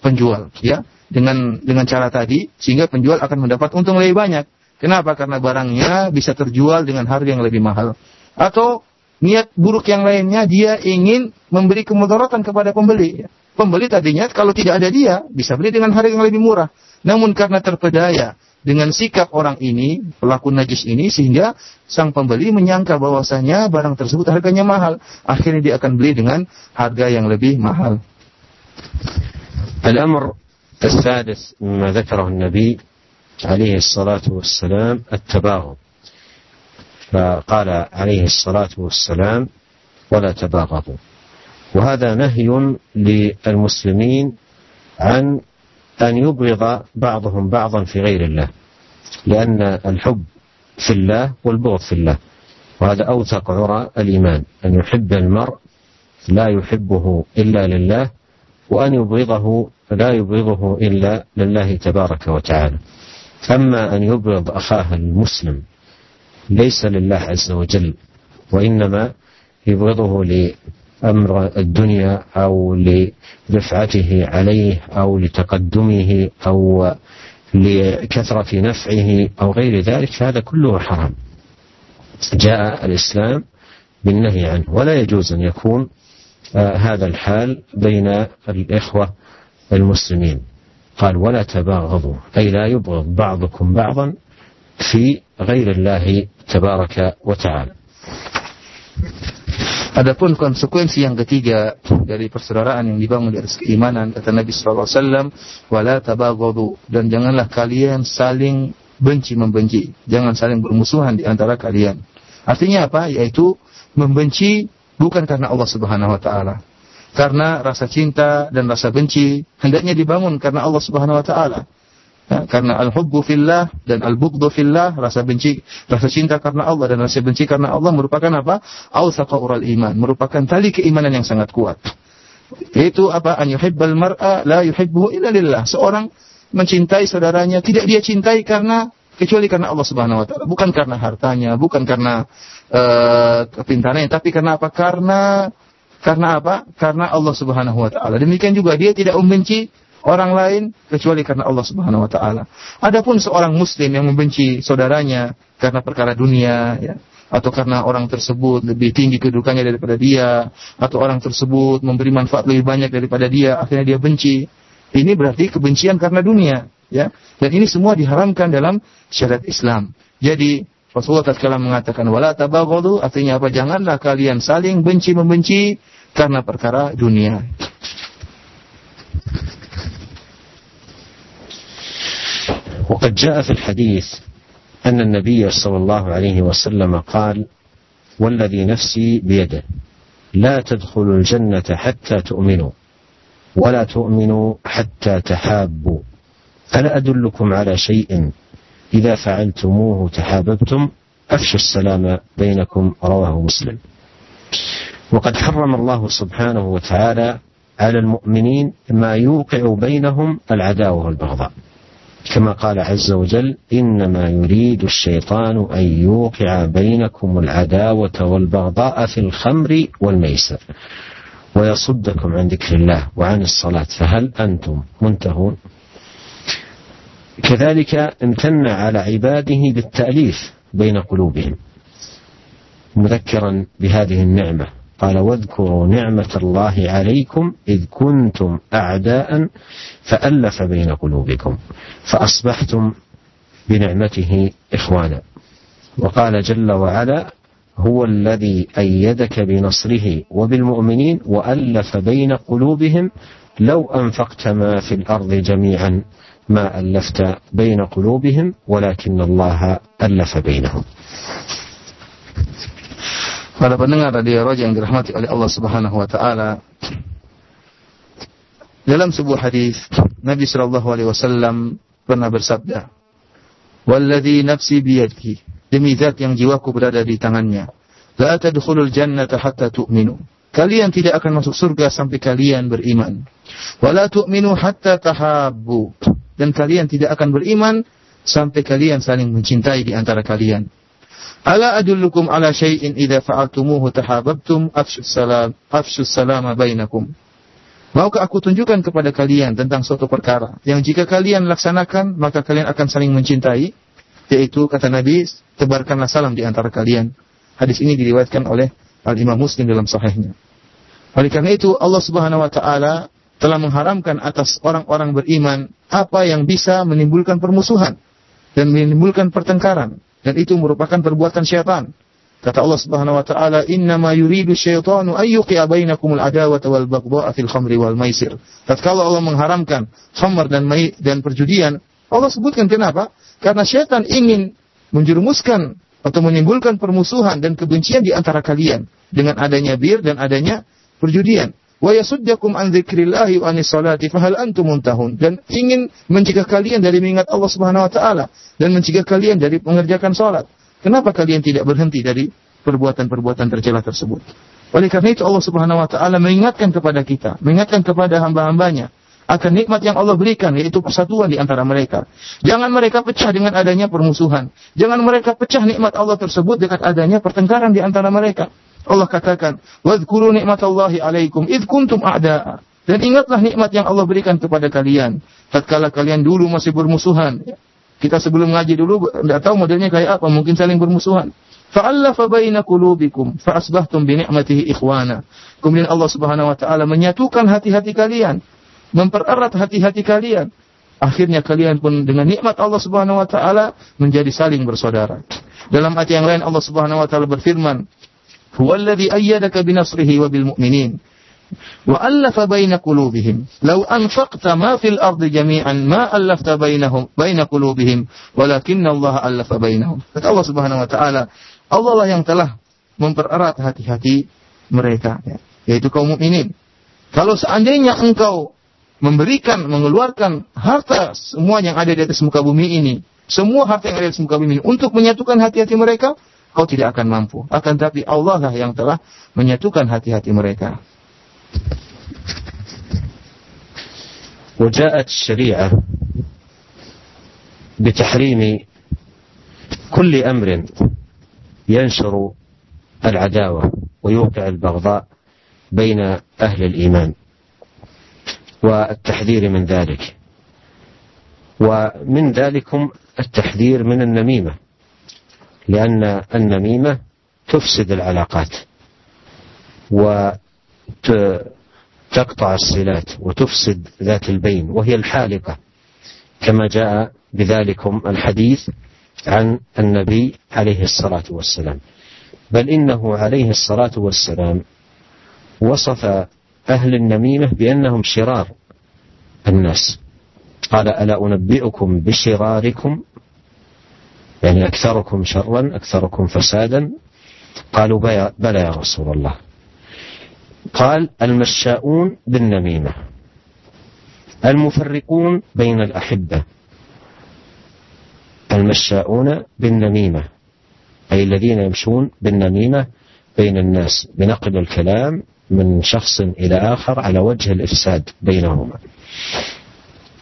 S2: penjual ya dengan dengan cara tadi sehingga penjual akan mendapat untung lebih banyak. Kenapa? Karena barangnya bisa terjual dengan harga yang lebih mahal. Atau niat buruk yang lainnya dia ingin memberi kemudaratan kepada pembeli. Ya. Pembeli tadinya kalau tidak ada dia bisa beli dengan harga yang lebih murah. Namun karena terpedaya dengan sikap orang ini, pelaku najis ini sehingga sang pembeli menyangka bahwasanya barang tersebut harganya mahal. Akhirnya dia akan beli dengan harga yang lebih mahal.
S1: الأمر السادس مما ذكره النبي عليه الصلاة والسلام التباغض فقال عليه الصلاة والسلام ولا تباغضوا وهذا نهي للمسلمين عن أن يبغض بعضهم بعضا في غير الله لأن الحب في الله والبغض في الله وهذا أوثق عرى الإيمان أن يحب المرء لا يحبه إلا لله وأن يبغضه لا يبغضه إلا لله تبارك وتعالى. أما أن يبغض أخاه المسلم ليس لله عز وجل وإنما يبغضه لأمر الدنيا أو لرفعته عليه أو لتقدمه أو لكثرة نفعه أو غير ذلك هذا كله حرام. جاء الإسلام بالنهي عنه. ولا يجوز أن يكون آه، هذا الحال بين الإخوة المسلمين. قال ولا تباغضوا. أي لا يبغض بعضكم بعضا في غير الله wa ta'ala.
S2: Adapun konsekuensi yang ketiga dari persaudaraan yang dibangun di atas keimanan kata Nabi sallallahu alaihi wasallam wala tabaghadu dan janganlah kalian saling benci membenci, jangan saling bermusuhan di antara kalian. Artinya apa? Yaitu membenci bukan karena Allah Subhanahu wa taala. Karena rasa cinta dan rasa benci hendaknya dibangun karena Allah Subhanahu wa taala. Ya, karena al-hubbu fillah dan al-bughdhu fillah, rasa benci, rasa cinta karena Allah dan rasa benci karena Allah merupakan apa? Awsaqa ural iman, merupakan tali keimanan yang sangat kuat. Itu apa? An yuhibbal mar'a la yuhibbuhu illa lillah. Seorang mencintai saudaranya tidak dia cintai karena kecuali karena Allah Subhanahu wa taala, bukan karena hartanya, bukan karena uh, tapi karena apa? Karena karena apa? Karena Allah Subhanahu wa taala. Demikian juga dia tidak membenci orang lain kecuali karena Allah Subhanahu wa taala. Adapun seorang muslim yang membenci saudaranya karena perkara dunia ya, atau karena orang tersebut lebih tinggi kedudukannya daripada dia atau orang tersebut memberi manfaat lebih banyak daripada dia akhirnya dia benci. Ini berarti kebencian karena dunia, ya. Dan ini semua diharamkan dalam syariat Islam. Jadi Rasulullah tatkala mengatakan wala tabaghadu artinya apa? Janganlah kalian saling benci membenci karena perkara dunia.
S1: وقد جاء في الحديث أن النبي صلى الله عليه وسلم قال والذي نفسي بيده لا تدخلوا الجنة حتى تؤمنوا ولا تؤمنوا حتى تحابوا ألا أدلكم على شيء إذا فعلتموه تحاببتم أفشوا السلام بينكم. رواه مسلم. وقد حرم الله سبحانه وتعالى على المؤمنين ما يوقع بينهم العداوة والبغضاء. كما قال عز وجل إنما يريد الشيطان أن يوقع بينكم العداوة والبغضاء في الخمر والميسر. ويصدكم عن ذكر الله وعن الصلاة فهل أنتم منتهون؟ كذلك امتن على عباده بالتأليف بين قلوبهم مذكرا بهذه النعمة. قال واذكروا نعمة الله عليكم إذ كنتم أعداء فألف بين قلوبكم فأصبحتم بنعمته إخوانا. وقال جل وعلا هو الذي أيدك بنصره وبالمؤمنين وألف بين قلوبهم لو أنفقت ما في الأرض جميعا ما ألفت بين قلوبهم ولكن الله ألف بينهم.
S2: Para pendengar radio Raja yang dirahmati oleh Allah Subhanahu wa taala. Dalam sebuah hadis Nabi sallallahu alaihi wasallam pernah bersabda, "Walladzi nafsi biyadihi" Demi zat yang jiwaku berada di tangannya. La tadkhulul jannata hatta tu'minu. Kalian tidak akan masuk surga sampai kalian beriman. Wala tu'minu hatta tahabbu. Dan kalian tidak akan beriman sampai kalian saling mencintai di antara kalian. Ala adullukum ala syai'in idza fa'altumuhu tahabbtum afshus salam afshus salama bainakum. Maukah aku tunjukkan kepada kalian tentang suatu perkara yang jika kalian laksanakan maka kalian akan saling mencintai yaitu kata Nabi tebarkanlah salam di antara kalian. Hadis ini diriwayatkan oleh Al Imam Muslim dalam sahihnya. Oleh karena itu Allah Subhanahu wa taala telah mengharamkan atas orang-orang beriman apa yang bisa menimbulkan permusuhan dan menimbulkan pertengkaran dan itu merupakan perbuatan syaitan. Kata Allah Subhanahu wa taala, "Innama yuridu syaitanu an yuqi'a bainakumul adawata wal baghdha'a fil khamri wal maisir." Tatkala Allah mengharamkan khamr dan mai dan perjudian, Allah sebutkan kenapa? Karena syaitan ingin menjerumuskan atau menimbulkan permusuhan dan kebencian di antara kalian dengan adanya bir dan adanya perjudian. Wa yasuddakum an dzikrillahi wa anis salati fahal antum muntahun dan ingin mencegah kalian dari mengingat Allah Subhanahu wa taala dan mencegah kalian dari mengerjakan salat. Kenapa kalian tidak berhenti dari perbuatan-perbuatan tercela tersebut? Oleh karena itu Allah Subhanahu wa taala mengingatkan kepada kita, mengingatkan kepada hamba-hambanya akan nikmat yang Allah berikan yaitu persatuan di antara mereka. Jangan mereka pecah dengan adanya permusuhan. Jangan mereka pecah nikmat Allah tersebut dengan adanya pertengkaran di antara mereka. Allah katakan, "Wadhkuru nikmatallahi 'alaikum id kuntum a'da'a." Dan ingatlah nikmat yang Allah berikan kepada kalian tatkala kalian dulu masih bermusuhan. Kita sebelum ngaji dulu tidak tahu modelnya kayak apa, mungkin saling bermusuhan. Fa'allafa baina qulubikum fa asbahtum bi ni'matihi ikhwana. Kemudian Allah Subhanahu wa taala menyatukan hati-hati kalian mempererat hati-hati kalian. Akhirnya kalian pun dengan nikmat Allah Subhanahu wa taala menjadi saling bersaudara. Dalam ayat yang lain Allah Subhanahu wa taala berfirman, "Huwallazi ayyadaka binasrihi wa bil mu'minin." Wa allafa baina qulubihim. Law anfaqta ma fil ardi jami'an ma allafta bainahum baina qulubihim, walakinna Allah allafa bainahum. Kata Allah Subhanahu wa taala, Allah lah yang telah mereka, ya, yaitu kaum mukminin. Kalau seandainya engkau memberikan, mengeluarkan harta semua yang ada di atas muka bumi ini, semua harta yang ada di atas muka bumi ini untuk menyatukan hati-hati mereka, kau tidak akan mampu. Akan tapi Allah lah yang telah menyatukan hati-hati mereka.
S1: وجاءت الشريعة بتحريم كل أمر ينشر العداوة ويوقع البغضاء بين أهل الإيمان والتحذير من ذلك ومن ذلكم التحذير من النميمة لأن النميمة تفسد العلاقات وتقطع الصلات وتفسد ذات البين وهي الحالقة كما جاء بذلكم الحديث عن النبي عليه الصلاة والسلام. بل إنه عليه الصلاة والسلام وصف أهل النميمة بأنهم شرار الناس. قال ألا أنبئكم بشراركم يعني أكثركم شرا أكثركم فسادا. قالوا بلى يا رسول الله. قال المشاؤون بالنميمة المفرقون بين الأحبة. المشاؤون بالنميمة أي الذين يمشون بالنميمة بين الناس بنقل الكلام من شخص إلى آخر على وجه الإفساد بينهما.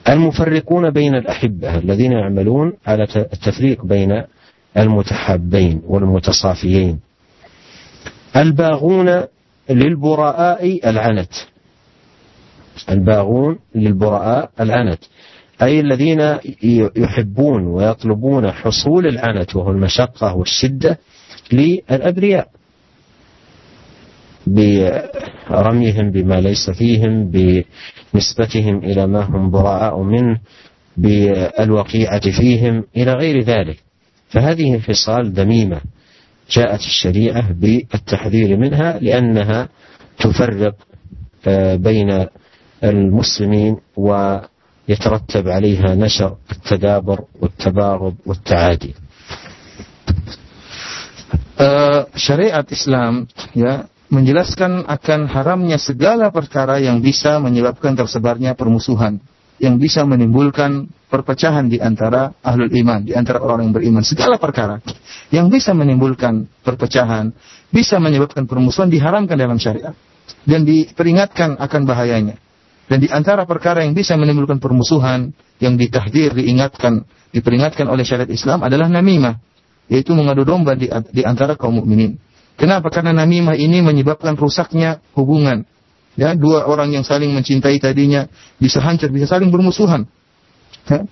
S1: المفرقون بين الأحبة الذين يعملون على التفريق بين المتحابين والمتصافيين. الباغون للبراء العنت. الباغون للبراء العنت. أي الذين يحبون ويطلبون حصول العنت وهو المشقة والشدة للأبرياء. برميهم بما ليس فيهم بنسبتهم إلى ما هم براء منه بالوقيعة فيهم إلى غير ذلك فهذه خصال ذميمة جاءت الشريعة بالتحذير منها لأنها تفرق آه، بين المسلمين ويترتب عليها نشر التدابر والتباغض والتعادي.
S2: syariat Islam ya menjelaskan akan haramnya segala perkara yang bisa menyebabkan tersebarnya permusuhan, yang bisa menimbulkan perpecahan di antara ahlul iman, di antara orang yang beriman. Segala perkara yang bisa menimbulkan perpecahan, bisa menyebabkan permusuhan diharamkan dalam syariat dan diperingatkan akan bahayanya. Dan di antara perkara yang bisa menimbulkan permusuhan, yang ditahdir, diingatkan, diperingatkan oleh syariat Islam adalah namimah, yaitu mengadu domba di, antara kaum mukminin. Kenapa? Karena namimah ini menyebabkan rusaknya hubungan. Ya, dua orang yang saling mencintai tadinya bisa hancur, bisa saling bermusuhan. Ya.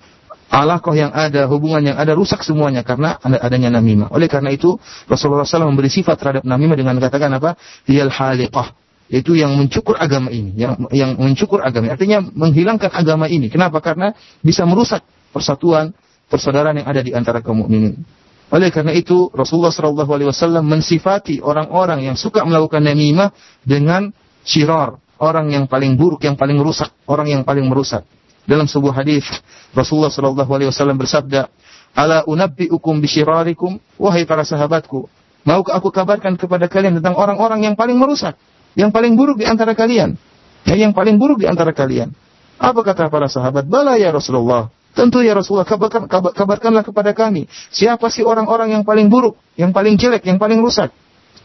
S2: Alaqah yang ada, hubungan yang ada rusak semuanya karena adanya namimah. Oleh karena itu Rasulullah SAW memberi sifat terhadap namimah dengan katakan apa? Hiyal haliqah. Itu yang mencukur agama ini, yang yang mencukur agama. Artinya menghilangkan agama ini. Kenapa? Karena bisa merusak persatuan, persaudaraan yang ada di antara kaum mukminin. Oleh karena itu Rasulullah Shallallahu Alaihi Wasallam mensifati orang-orang yang suka melakukan namimah dengan syirar, orang yang paling buruk, yang paling rusak, orang yang paling merusak. Dalam sebuah hadis Rasulullah Shallallahu Alaihi Wasallam bersabda, "Ala unabbiukum bisyirarikum, wahai para sahabatku, maukah aku kabarkan kepada kalian tentang orang-orang yang paling merusak, yang paling buruk di antara kalian?" Ya, yang paling buruk di antara kalian. Apa kata para sahabat? Bala ya Rasulullah. Tentu ya Rasulullah, kabarkan, kabar, kabarkanlah kepada kami. Siapa sih orang-orang yang paling buruk, yang paling jelek, yang paling rusak?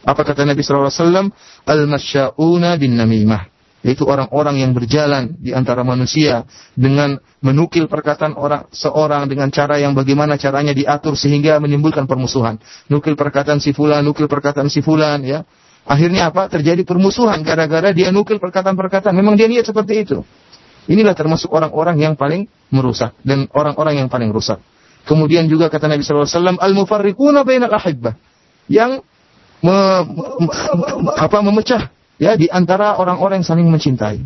S2: Apa kata Nabi SAW? Al-masya'una bin namimah. Yaitu orang-orang yang berjalan di antara manusia dengan menukil perkataan orang seorang dengan cara yang bagaimana caranya diatur sehingga menimbulkan permusuhan. Nukil perkataan si fulan, nukil perkataan si fulan, ya. Akhirnya apa? Terjadi permusuhan gara-gara dia nukil perkataan-perkataan. Memang dia niat seperti itu. Inilah termasuk orang-orang yang paling merusak dan orang-orang yang paling rusak. Kemudian juga kata Nabi SAW, al-mufarriquna bainal ahibbah. Yang me, me, me, apa memecah ya di antara orang-orang yang saling mencintai.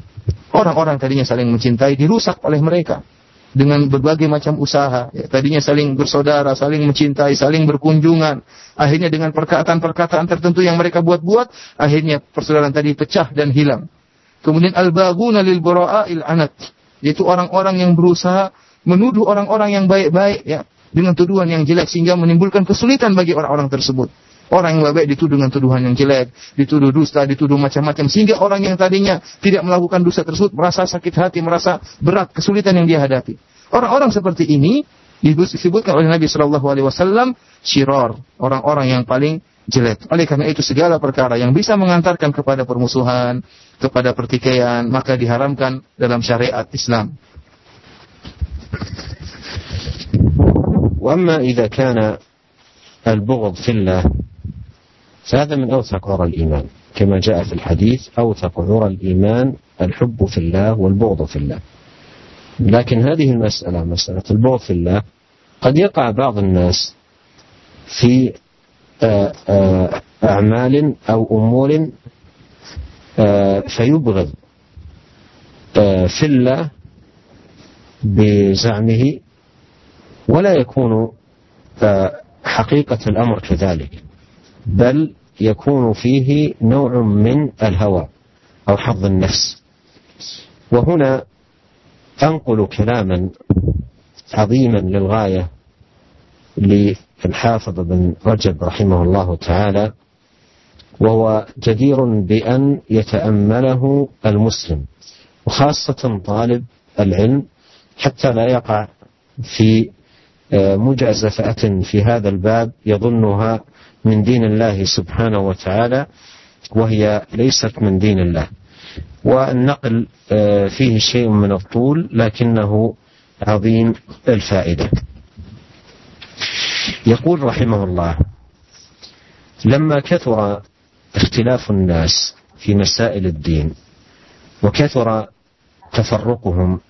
S2: Orang-orang tadinya saling mencintai dirusak oleh mereka dengan berbagai macam usaha. Ya, tadinya saling bersaudara, saling mencintai, saling berkunjungan. Akhirnya dengan perkataan-perkataan tertentu yang mereka buat-buat, akhirnya persaudaraan tadi pecah dan hilang. Kemudian al-baguna lil il anat, yaitu orang-orang yang berusaha menuduh orang-orang yang baik-baik ya dengan tuduhan yang jelek sehingga menimbulkan kesulitan bagi orang-orang tersebut. Orang yang baik dituduh dengan tuduhan yang jelek, dituduh dusta, dituduh macam-macam. Sehingga orang yang tadinya tidak melakukan dosa tersebut merasa sakit hati, merasa berat kesulitan yang dia hadapi. Orang-orang seperti ini disebutkan oleh Nabi Shallallahu Alaihi Wasallam shiror, orang-orang yang paling jelek. Oleh karena itu segala perkara yang bisa mengantarkan kepada permusuhan, kepada pertikaian, maka diharamkan dalam syariat Islam.
S1: وأما إذا كان البغض في الله فهذا من أوثق عرى الإيمان كما جاء في الحديث أوثق عرى الإيمان الحب في الله والبغض في الله لكن هذه المسألة مسألة البغض في الله قد يقع بعض الناس في أعمال أو أمور آه، فيبغض في الله بزعمه ولا يكون حقيقة الأمر كذلك بل يكون فيه نوع من الهوى أو حظ النفس. وهنا أنقل كلاما عظيما للغاية للحافظ بن رجب رحمه الله تعالى وهو جدير بأن يتأمله المسلم وخاصة طالب العلم حتى لا يقع في مجازفة في هذا الباب يظنها من دين الله سبحانه وتعالى وهي ليست من دين الله. والنقل فيه شيء من الطول لكنه عظيم الفائدة. يقول رحمه الله لما كثر اختلاف الناس في مسائل الدين وكثر تفرقهم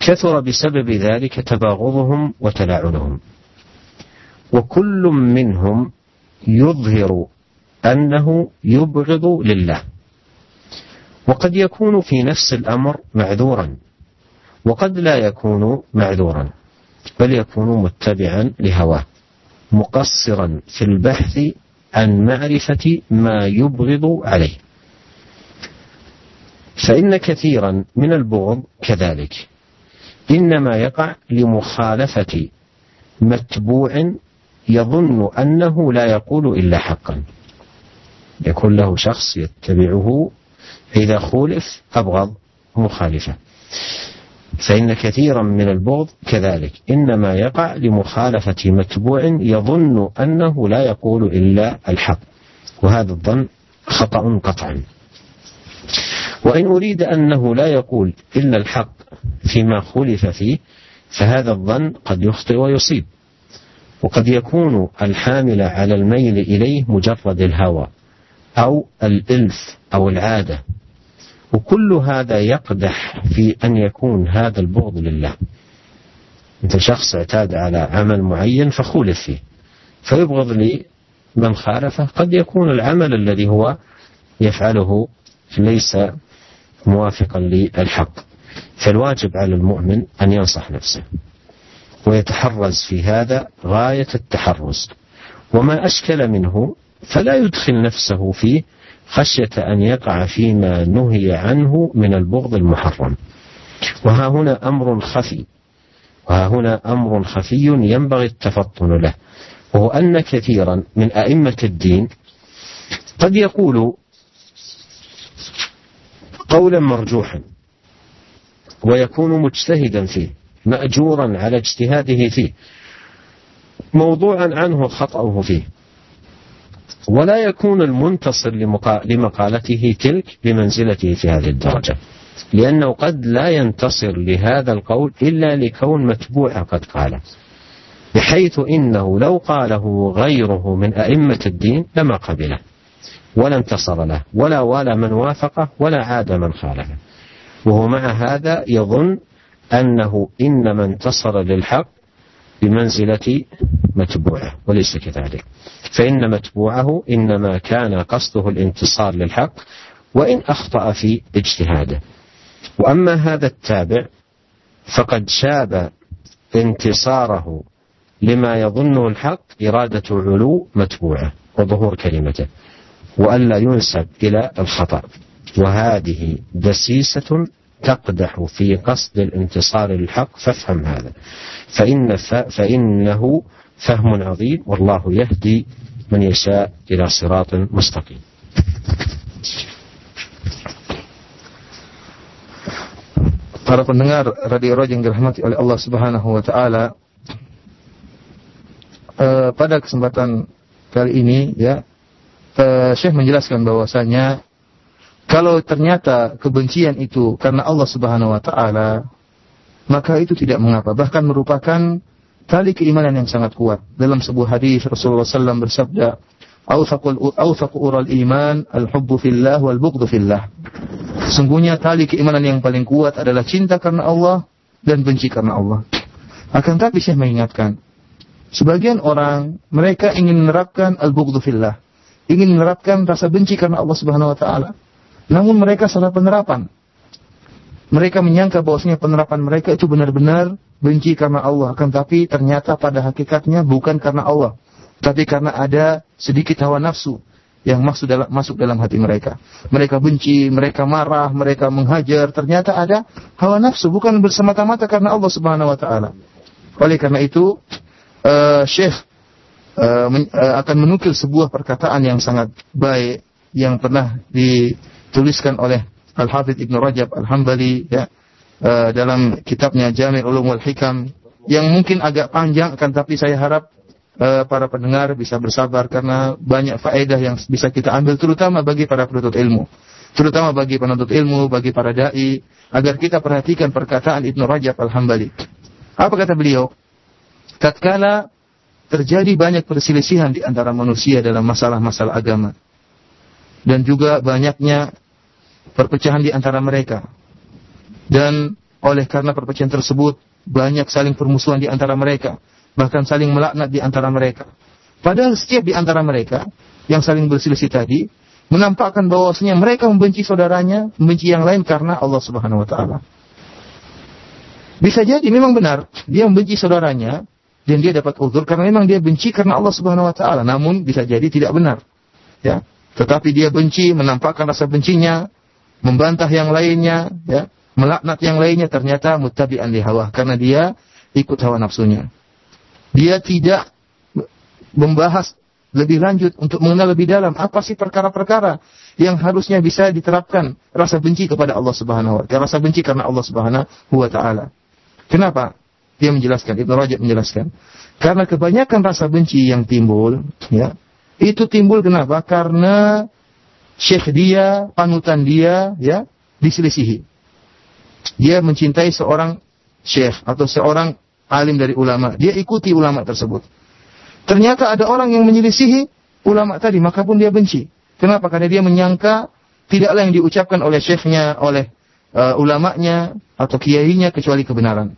S1: كثر بسبب ذلك تباغضهم وتلاعنهم. وكل منهم يظهر أنه يبغض لله. وقد يكون في نفس الأمر معذورا وقد لا يكون معذورا. بل يكون متبعا لهواه مقصرا في البحث عن معرفة ما يبغض عليه. فإن كثيرا من البغض كذلك. إنما يقع لمخالفة متبوع يظن أنه لا يقول إلا حقا. يكون له شخص يتبعه إذا خولف أبغض مخالفة. فإن كثيرا من البغض كذلك. إنما يقع لمخالفة متبوع يظن أنه لا يقول إلا الحق. وهذا الظن خطأ قطعا. وإن أريد أنه لا يقول إلا الحق فيما خلف فيه فهذا الظن قد يخطئ ويصيب. وقد يكون الحامل على الميل إليه مجرد الهوى أو الإلف أو العادة. وكل هذا يقدح في أن يكون هذا البغض لله. أنت شخص اعتاد على عمل معين فخولف فيه. فيبغض لي من خالفه. قد يكون العمل الذي هو يفعله ليس موافقا للحق. فالواجب على المؤمن أن ينصح نفسه ويتحرز في هذا غاية التحرز. وما أشكل منه فلا يدخل نفسه فيه خشية أن يقع فيما نهي عنه من البغض المحرم. وها هنا أمر خفي. وها هنا أمر خفي ينبغي التفطن له. وهو أن كثيرا من أئمة الدين قد يقول قولا مرجوحا ويكون مجتهدا فيه مأجورا على اجتهاده فيه موضوعا عنه خطأه فيه. ولا يكون المنتصر لمقالته تلك بمنزلته في هذه الدرجة. لأنه قد لا ينتصر لهذا القول إلا لكون متبوع قد قاله. بحيث إنه لو قاله غيره من أئمة الدين لما قبله. ولا انتصر له. ولا والى من وافقه ولا عاد من خالفه. وهو مع هذا يظن أنه إنما انتصر للحق بمنزلة متبوعة وليس كذلك. فإن متبوعه إنما كان قصده الانتصار للحق وإن أخطأ في اجتهاده. وأما هذا التابع فقد شاب انتصاره لما يظنه الحق إرادة علو متبوعة وظهور كلمته وألا ينسب إلى الخطأ. وهذه دسيسة تقدح في قصد الانتصار للحق فافهم هذا فإن فإنه فهم عظيم والله يهدي من يشاء إلى صراط مستقيم
S2: Para pendengar Radio Roja yang dirahmati oleh Allah Subhanahu wa taala, uh, pada kesempatan kali ini ya uh, Syekh menjelaskan bahwasanya kalau ternyata kebencian itu karena Allah Subhanahu wa taala, maka itu tidak mengapa, bahkan merupakan tali keimanan yang sangat kuat. Dalam sebuah hadis Rasulullah SAW bersabda, "Awthaqul ural iman al-hubbu fillah wal bughdu fillah." Sungguhnya tali keimanan yang paling kuat adalah cinta karena Allah dan benci karena Allah. Akan tapi saya mengingatkan, sebagian orang mereka ingin menerapkan al-bughdu fillah, ingin menerapkan rasa benci karena Allah Subhanahu wa taala. Namun mereka salah penerapan. Mereka menyangka bahwasanya penerapan mereka itu benar-benar benci karena Allah. Akan tapi ternyata pada hakikatnya bukan karena Allah. Tapi karena ada sedikit hawa nafsu yang masuk dalam, masuk dalam hati mereka. Mereka benci, mereka marah, mereka menghajar. Ternyata ada hawa nafsu. Bukan bersemata-mata karena Allah subhanahu wa ta'ala. Oleh karena itu, uh, Syekh uh, men, uh, akan menukil sebuah perkataan yang sangat baik yang pernah dituliskan oleh Al-Hafidh Ibn Rajab Al-Hambali ya, uh, dalam kitabnya Jami' Ulum wal Hikam yang mungkin agak panjang kan tapi saya harap uh, para pendengar bisa bersabar karena banyak faedah yang bisa kita ambil terutama bagi para penuntut ilmu. Terutama bagi penuntut ilmu bagi para dai agar kita perhatikan perkataan Ibn Rajab Al-Hambali apa kata beliau? Tatkala terjadi banyak perselisihan di antara manusia dalam masalah-masalah agama dan juga banyaknya perpecahan di antara mereka. Dan oleh karena perpecahan tersebut, banyak saling permusuhan di antara mereka. Bahkan saling melaknat di antara mereka. Padahal setiap di antara mereka, yang saling berselisih tadi, menampakkan bahwasanya mereka membenci saudaranya, membenci yang lain karena Allah Subhanahu wa taala. Bisa jadi memang benar, dia membenci saudaranya dan dia dapat uzur karena memang dia benci karena Allah Subhanahu wa taala. Namun bisa jadi tidak benar. Ya. Tetapi dia benci, menampakkan rasa bencinya membantah yang lainnya, ya, melaknat yang lainnya ternyata mutabi'an li hawa karena dia ikut hawa nafsunya. Dia tidak membahas lebih lanjut untuk mengenal lebih dalam apa sih perkara-perkara yang harusnya bisa diterapkan rasa benci kepada Allah Subhanahu wa taala, rasa benci karena Allah Subhanahu wa taala. Kenapa? Dia menjelaskan, Ibnu Rajab menjelaskan. Karena kebanyakan rasa benci yang timbul, ya, itu timbul kenapa? Karena syekh dia, panutan dia, ya, diselisihi. Dia mencintai seorang syekh atau seorang alim dari ulama. Dia ikuti ulama tersebut. Ternyata ada orang yang menyelisihi ulama tadi, maka pun dia benci. Kenapa? Karena dia menyangka tidaklah yang diucapkan oleh syekhnya, oleh uh, ulamanya atau kiainya kecuali kebenaran.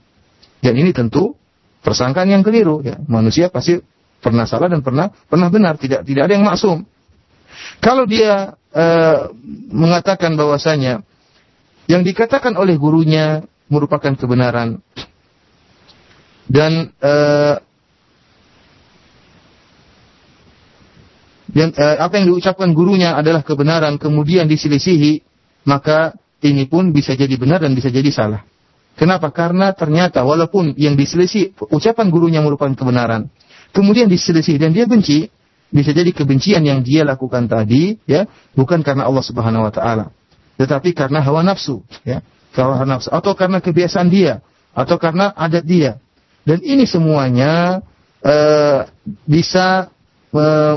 S2: Dan ini tentu persangkaan yang keliru. Ya. Manusia pasti pernah salah dan pernah pernah benar. Tidak tidak ada yang maksum. Kalau dia uh, mengatakan bahwasanya yang dikatakan oleh gurunya merupakan kebenaran dan uh, yang, uh, apa yang diucapkan gurunya adalah kebenaran kemudian diselisihi maka ini pun bisa jadi benar dan bisa jadi salah. Kenapa? Karena ternyata walaupun yang diselisih ucapan gurunya merupakan kebenaran, kemudian diselisih dan dia benci, bisa jadi kebencian yang dia lakukan tadi ya bukan karena Allah Subhanahu wa taala. tetapi karena hawa nafsu, ya, hawa nafsu atau karena kebiasaan dia, atau karena adat dia. Dan ini semuanya uh, bisa uh,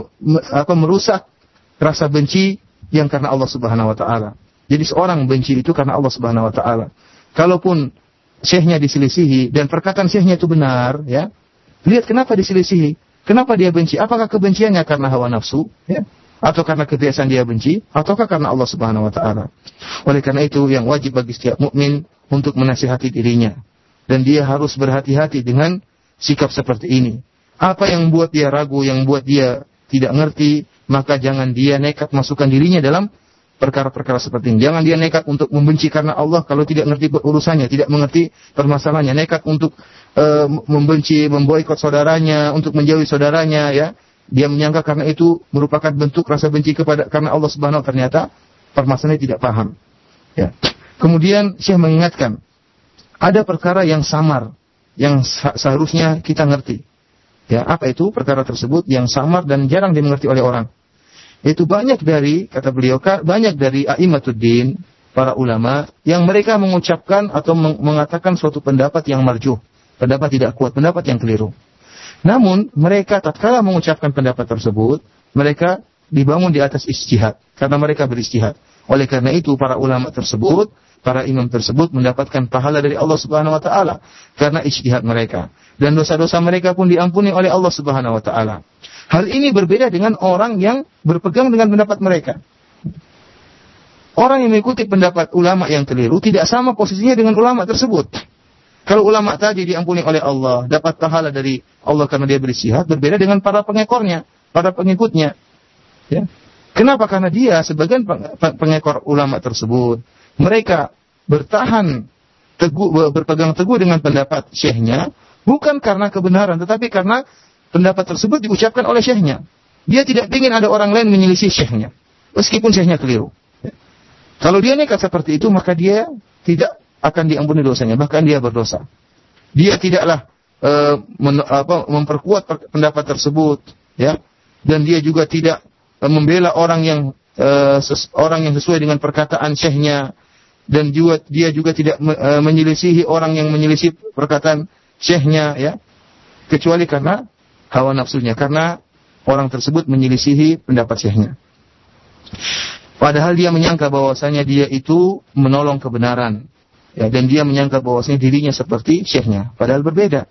S2: apa merusak rasa benci yang karena Allah Subhanahu wa taala. Jadi seorang benci itu karena Allah Subhanahu wa taala. Kalaupun syekhnya diselisihi dan perkataan syekhnya itu benar, ya. Lihat kenapa diselisihi? Kenapa dia benci? Apakah kebenciannya karena hawa nafsu, ya? atau karena kebiasaan dia benci, ataukah karena Allah Subhanahu wa taala. Oleh karena itu yang wajib bagi setiap mukmin untuk menasihati dirinya dan dia harus berhati-hati dengan sikap seperti ini. Apa yang buat dia ragu, yang buat dia tidak ngerti, maka jangan dia nekat masukkan dirinya dalam perkara-perkara seperti ini. Jangan dia nekat untuk membenci karena Allah kalau tidak ngerti urusannya, tidak mengerti permasalahannya, nekat untuk uh, membenci, memboikot saudaranya, untuk menjauhi saudaranya, ya dia menyangka karena itu merupakan bentuk rasa benci kepada karena Allah Subhanahu ternyata permasalahannya tidak paham. Ya. Kemudian Syekh mengingatkan ada perkara yang samar yang seharusnya kita ngerti. Ya, apa itu perkara tersebut yang samar dan jarang dimengerti oleh orang? Itu banyak dari kata beliau banyak dari aimatuddin para ulama yang mereka mengucapkan atau mengatakan suatu pendapat yang marjuh, pendapat tidak kuat, pendapat yang keliru. Namun mereka tatkala mengucapkan pendapat tersebut, mereka dibangun di atas istihad karena mereka beristihad. Oleh karena itu para ulama tersebut, para imam tersebut mendapatkan pahala dari Allah Subhanahu wa taala karena istihad mereka dan dosa-dosa mereka pun diampuni oleh Allah Subhanahu wa taala. Hal ini berbeda dengan orang yang berpegang dengan pendapat mereka. Orang yang mengikuti pendapat ulama yang keliru tidak sama posisinya dengan ulama tersebut. Kalau ulama tadi diampuni oleh Allah, dapat pahala dari Allah karena dia berisihat, berbeda dengan para pengekornya, para pengikutnya. Ya. Kenapa? Karena dia sebagian pengekor ulama tersebut, mereka bertahan teguh, berpegang teguh dengan pendapat syekhnya, bukan karena kebenaran, tetapi karena pendapat tersebut diucapkan oleh syekhnya. Dia tidak ingin ada orang lain menyelisih syekhnya, meskipun syekhnya keliru. Ya. Kalau dia nekat seperti itu, maka dia tidak akan diampuni dosanya, bahkan dia berdosa. Dia tidaklah uh, men, apa, memperkuat pendapat tersebut, ya, dan dia juga tidak uh, membela orang yang uh, ses, orang yang sesuai dengan perkataan syekhnya, dan juga dia juga tidak uh, menyelisihi orang yang menyelisih perkataan syekhnya, ya, kecuali karena hawa nafsunya, karena orang tersebut menyelisihi pendapat syekhnya. Padahal dia menyangka bahwasanya dia itu menolong kebenaran, Ya, dan dia menyangka bahwasanya dirinya seperti syekhnya, padahal berbeda.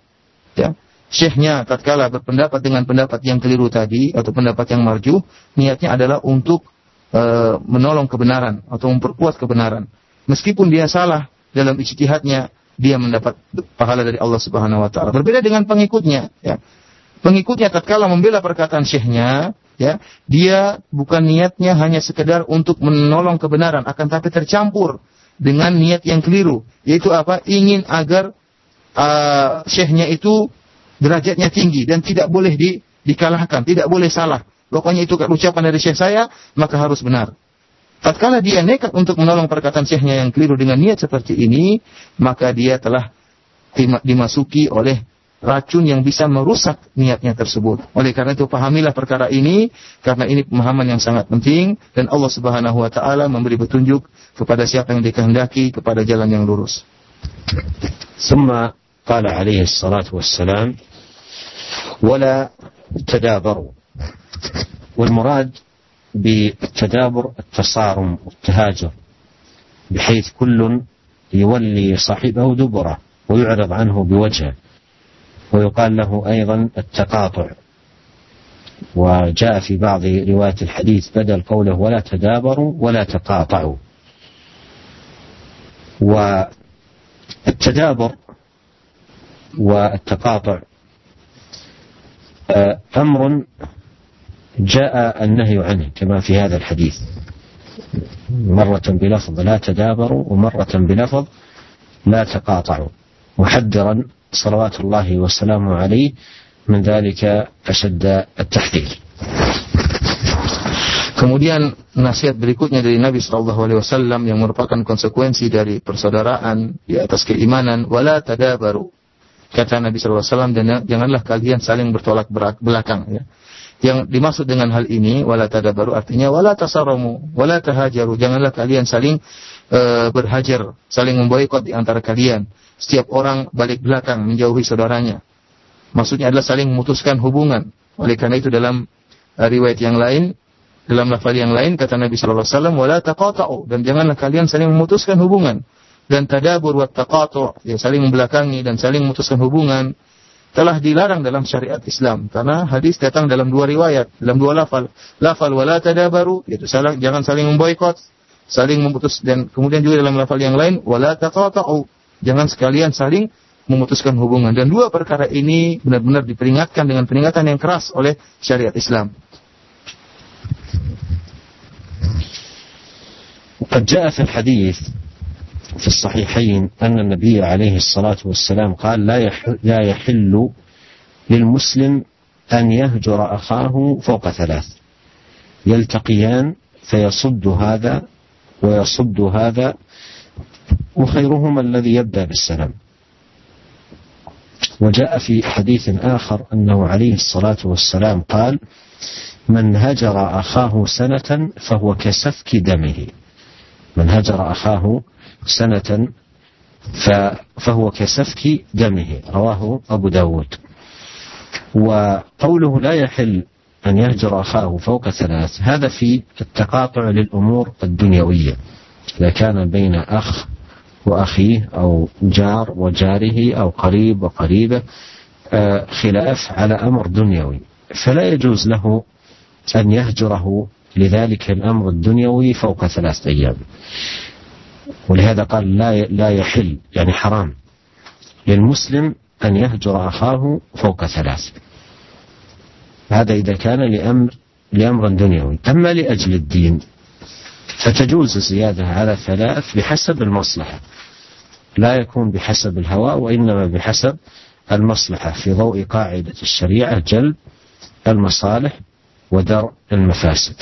S2: Ya. Syekhnya tatkala berpendapat dengan pendapat yang keliru tadi atau pendapat yang marju, niatnya adalah untuk e, menolong kebenaran atau memperkuat kebenaran. Meskipun dia salah dalam ijtihadnya, dia mendapat pahala dari Allah Subhanahu wa taala. Berbeda dengan pengikutnya, ya. Pengikutnya tatkala membela perkataan syekhnya, ya, dia bukan niatnya hanya sekedar untuk menolong kebenaran, akan tapi tercampur dengan niat yang keliru, yaitu apa? Ingin agar uh, syekhnya itu derajatnya tinggi dan tidak boleh di, dikalahkan, tidak boleh salah. Pokoknya itu ucapan dari syekh saya, maka harus benar. Tatkala dia nekat untuk menolong perkataan syekhnya yang keliru dengan niat seperti ini, maka dia telah dimasuki oleh racun yang bisa merusak niatnya tersebut. Oleh karena itu pahamilah perkara ini karena ini pemahaman yang sangat penting dan Allah Subhanahu wa taala memberi petunjuk kepada siapa yang dikehendaki kepada jalan yang lurus.
S1: ثم قال عليه الصلاة والسلام ولا تدابروا والمراد بالتدابر التصارم والتهاجر بحيث كل يولي صاحبه دبره ويعرض عنه بوجهه ويقال له أيضا التقاطع. وجاء في بعض رواية الحديث بدل قوله ولا تدابروا ولا تقاطعوا. والتدابر والتقاطع آه، أمر جاء النهي عنه كما في هذا الحديث. مرة بلفظ لا تدابروا ومرة بلفظ لا تقاطعوا محذرا صلوات الله والسلام عليه من ذلك أشد التحذير
S2: Kemudian nasihat berikutnya dari Nabi Shallallahu Alaihi Wasallam yang merupakan konsekuensi dari persaudaraan di atas keimanan, wala tadabaru. Kata Nabi Shallallahu Alaihi Wasallam, dan janganlah kalian saling bertolak belakang. Ya. Yang dimaksud dengan hal ini wala tadabaru artinya wala tasaramu, wala tahajaru. Janganlah kalian saling e, berhajar, saling memboikot di antara kalian. Setiap orang balik belakang menjauhi saudaranya. Maksudnya adalah saling memutuskan hubungan. Oleh karena itu dalam e, riwayat yang lain dalam lafal yang lain kata Nabi sallallahu alaihi wasallam wala taqata'u dan janganlah kalian saling memutuskan hubungan dan tadabur wa taqatu' ya saling membelakangi dan saling memutuskan hubungan telah dilarang dalam syariat Islam karena hadis datang dalam dua riwayat dalam dua lafal lafal wala tadabaru yaitu salah jangan saling memboikot saling memutus dan kemudian juga dalam lafal yang lain wala taqata'u jangan sekalian saling memutuskan hubungan dan dua perkara ini benar-benar diperingatkan dengan peringatan yang keras oleh syariat Islam
S1: وقد جاء في الحديث في الصحيحين أن النبي عليه الصلاة والسلام قال لا يحل, لا يحل للمسلم أن يهجر أخاه فوق ثلاث. يلتقيان فيصد هذا ويصد هذا وخيرهما الذي يبدأ بالسلام. وجاء في حديث آخر أنه عليه الصلاة والسلام قال من هجر أخاه سنة فهو كسفك دمه. من هجر أخاه سنة فهو كسفك دمه رواه أبو داود. وقوله لا يحل أن يهجر أخاه فوق ثلاث هذا في التقاطع للأمور الدنيوية. إذا كان بين أخ وأخيه أو جار وجاره أو قريب وقريبة آه، خلاف على أمر دنيوي. فلا يجوز له أن يهجره لذلك الأمر الدنيوي فوق ثلاثة أيام. ولهذا قال لا لا يحل يعني حرام للمسلم أن يهجر أخاه فوق ثلاث. هذا إذا كان لأمر لأمر دنيوي. أما لأجل الدين فتجوز الزيادة على ثلاث بحسب المصلحة. لا يكون بحسب الهوى وإنما بحسب المصلحة. في ضوء قاعدة الشريعة جلب المصالح ودرء المفاسد.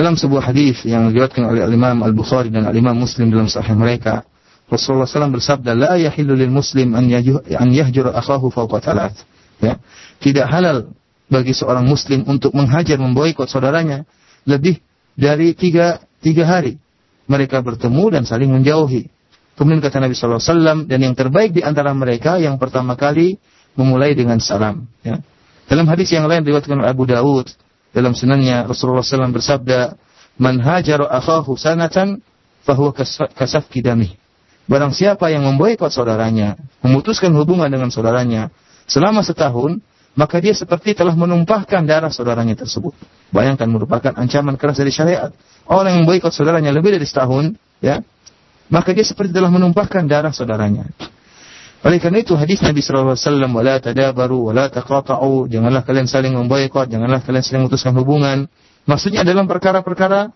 S2: Dalam sebuah hadis yang diriwayatkan oleh Imam Al-Bukhari dan Imam Muslim dalam sahih mereka, Rasulullah SAW bersabda, "La yahillu lil muslim an, an yahjura akhahu fawqa thalath." Ya. Tidak halal bagi seorang muslim untuk menghajar memboikot saudaranya lebih dari tiga, tiga hari. Mereka bertemu dan saling menjauhi. Kemudian kata Nabi SAW, dan yang terbaik di antara mereka yang pertama kali memulai dengan salam. Ya. Dalam hadis yang lain diriwayatkan oleh Abu Dawud dalam sunannya Rasulullah SAW bersabda, "Man hajaru akhahu sanatan fahuwa kasaf kidami." Barang siapa yang memboikot saudaranya, memutuskan hubungan dengan saudaranya selama setahun, maka dia seperti telah menumpahkan darah saudaranya tersebut. Bayangkan merupakan ancaman keras dari syariat. Orang yang memboikot saudaranya lebih dari setahun, ya, maka dia seperti telah menumpahkan darah saudaranya. Oleh karena itu hadis Nabi wasallam wala tadabaru wala taqata'u, janganlah kalian saling memboikot, janganlah kalian saling memutuskan hubungan. Maksudnya dalam perkara-perkara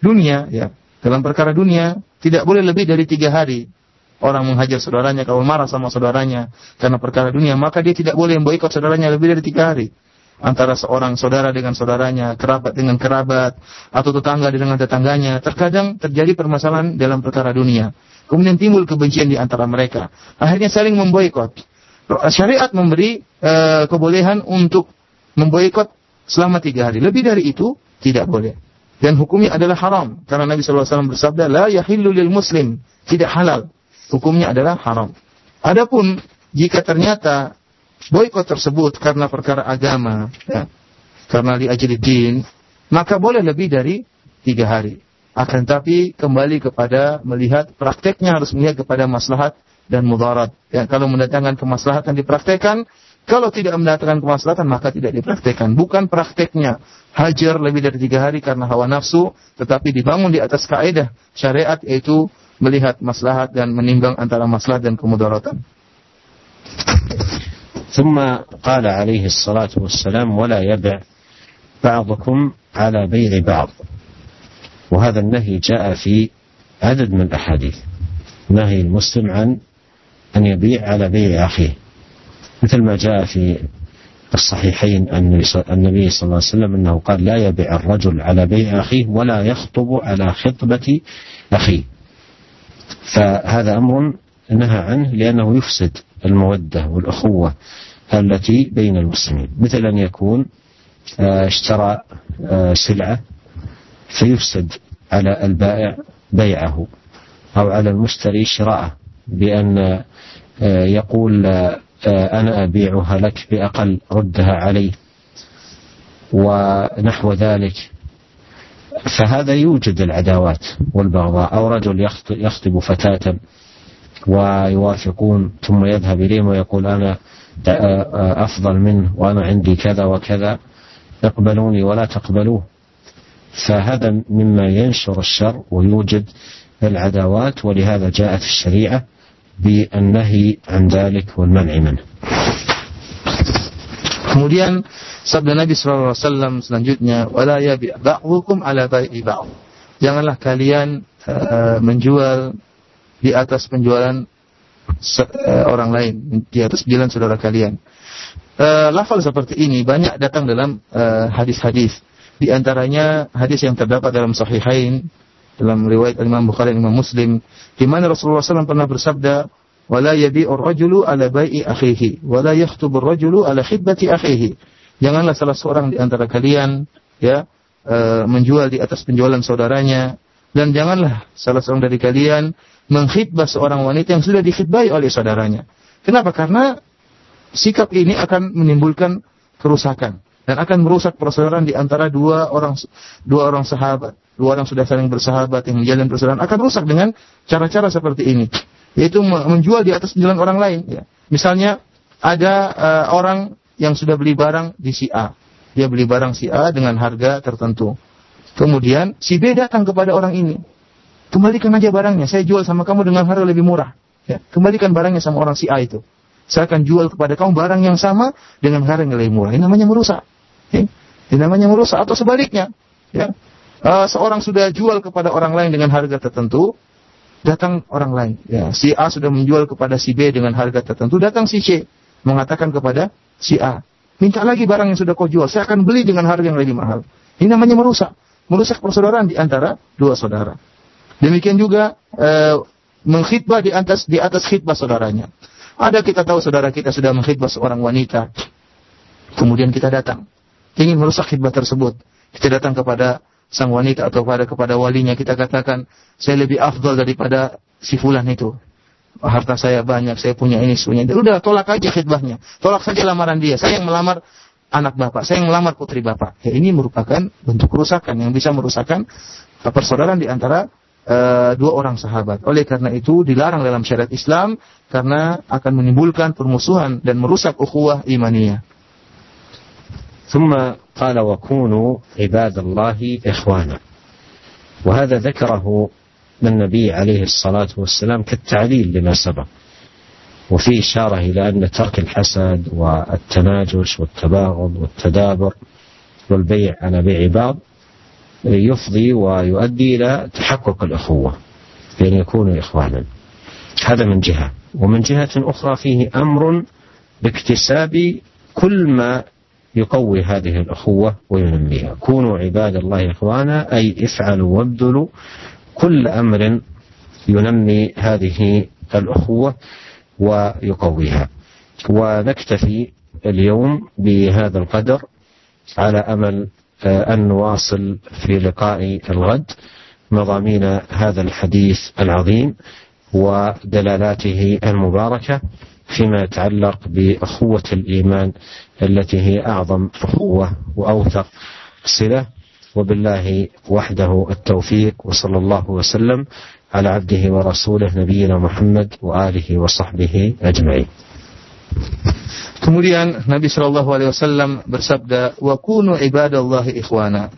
S2: dunia ya. Dalam perkara dunia tidak boleh lebih dari tiga hari orang menghajar saudaranya kalau marah sama saudaranya karena perkara dunia maka dia tidak boleh memboikot saudaranya lebih dari tiga hari antara seorang saudara dengan saudaranya, kerabat dengan kerabat, atau tetangga dengan tetangganya. Terkadang terjadi permasalahan dalam perkara dunia. Kemudian timbul kebencian di antara mereka. Akhirnya saling memboikot. Syariat memberi e, kebolehan untuk memboikot selama tiga hari. Lebih dari itu tidak boleh. Dan hukumnya adalah haram. Karena Nabi SAW bersabda, La yahillu lil muslim. Tidak halal. Hukumnya adalah haram. Adapun jika ternyata boikot tersebut karena perkara agama, ya, karena li din, maka boleh lebih dari tiga hari. Akan tapi kembali kepada melihat prakteknya harus melihat kepada maslahat dan mudarat. Ya, kalau mendatangkan kemaslahatan dipraktekkan, kalau tidak mendatangkan kemaslahatan maka tidak dipraktekkan. Bukan prakteknya hajar lebih dari tiga hari karena hawa nafsu, tetapi dibangun di atas kaidah syariat yaitu melihat maslahat dan menimbang antara maslahat dan kemudaratan.
S1: ثم قال عليه الصلاة والسلام ولا يبع بعضكم على بيع بعض وهذا النهي جاء في عدد من الأحاديث. نهي المسلم عن أن يبيع على بيع أخيه. مثل ما جاء في الصحيحين أن النبي صلى الله عليه وسلم أنه قال لا يبيع الرجل على بيع أخيه ولا يخطب على خطبة أخيه. فهذا أمر نهى عنه لأنه يفسد المودة والأخوة التي بين المسلمين. مثل أن يكون آه، اشترى آه، سلعة فيفسد على البائع بيعه أو على المشتري شراءه بأن آه، يقول أنا أبيعها لك بأقل ردها علي ونحو ذلك. فهذا يوجد العداوات والبغضاء أو رجل يخطب فتاة ويوافقون ثم يذهب إليهم ويقول أنا أفضل منه وأنا عندي كذا وكذا اقبلوني ولا تقبلوه. فهذا مما ينشر الشر ويوجد العداوات ولهذا جاءت الشريعة بالنهي عن ذلك والمنع منه
S2: Kemudian sabda Nabi SAW selanjutnya, wala ya ba'dukum ala bai'i ba'd. Janganlah kalian uh, menjual di atas penjualan uh, orang lain, di atas penjualan saudara kalian. Uh, lafal seperti ini banyak datang dalam hadis-hadis. Uh, di antaranya hadis yang terdapat dalam Sahihain dalam riwayat Imam Bukhari dan Imam Muslim di mana Rasulullah SAW pernah bersabda wala yabi'ur rajulu ala bai'i akhihi wala yakhtubur rajulu ala khidbati akhihi. Janganlah salah seorang di antara kalian ya uh, menjual di atas penjualan saudaranya. Dan janganlah salah seorang dari kalian mengkhidbah seorang wanita yang sudah dikhidbai oleh saudaranya. Kenapa? Karena sikap ini akan menimbulkan kerusakan dan akan merusak persaudaraan di antara dua orang dua orang sahabat, dua orang sudah saling bersahabat yang menjalin persaudaraan akan rusak dengan cara-cara seperti ini, yaitu menjual di atas jalan orang lain. Ya. Misalnya ada uh, orang yang sudah beli barang di si A, dia beli barang si A dengan harga tertentu. Kemudian si B datang kepada orang ini, kembalikan aja barangnya, saya jual sama kamu dengan harga lebih murah. Ya, kembalikan barangnya sama orang si A itu. Saya akan jual kepada kamu barang yang sama dengan harga yang lebih murah. Ini namanya merusak. Ya. Ini namanya merusak atau sebaliknya. Ya. Uh, seorang sudah jual kepada orang lain dengan harga tertentu, datang orang lain. Ya, si A sudah menjual kepada si B dengan harga tertentu, datang si C mengatakan kepada si A, minta lagi barang yang sudah kau jual, saya akan beli dengan harga yang lebih mahal. Ini namanya merusak, merusak persaudaraan di antara dua saudara. Demikian juga uh, mengkhidbah di atas di atas khidbah saudaranya. Ada kita tahu saudara kita sudah mengkhidbah seorang wanita, kemudian kita datang ingin merusak khidbah tersebut. Kita datang kepada sang wanita atau kepada kepada walinya kita katakan saya lebih afdal daripada si fulan itu. Harta saya banyak, saya punya ini, punya itu. Udah tolak aja khidbahnya. Tolak saja lamaran dia. Saya yang melamar anak bapak, saya yang melamar putri bapak. Ya, ini merupakan bentuk kerusakan yang bisa merusakkan persaudaraan di antara uh, dua orang sahabat. Oleh karena itu dilarang dalam syariat Islam karena akan menimbulkan permusuhan dan merusak ukhuwah imaniyah.
S1: ثم قال وكونوا عباد الله إخوانا. وهذا ذكره النبي عليه الصلاة والسلام كالتعليل لما سبق. وفي إشارة إلى أن ترك الحسد والتناجش والتباغض والتدابر والبيع على بيع بعض يفضي ويؤدي إلى تحقق الأخوة بأن يكونوا إخوانا. هذا من جهة. ومن جهة أخرى فيه أمر باكتساب كل ما يقوي هذه الأخوة وينميها. كونوا عباد الله إخوانا أي افعلوا وابذلوا كل أمر ينمي هذه الأخوة ويقويها. ونكتفي اليوم بهذا القدر على أمل آه، أن نواصل في لقاء الغد مضامين هذا الحديث العظيم ودلالاته المباركة. فيما يتعلق باخوه الايمان التي هي اعظم اخوه واوثق صله وبالله وحده التوفيق وصلى الله وسلم على عبده ورسوله نبينا محمد واله وصحبه اجمعين.
S2: Kemudian Nabi Shallallahu Alaihi Wasallam bersabda, "Wa kunu ibadallahi ikhwana."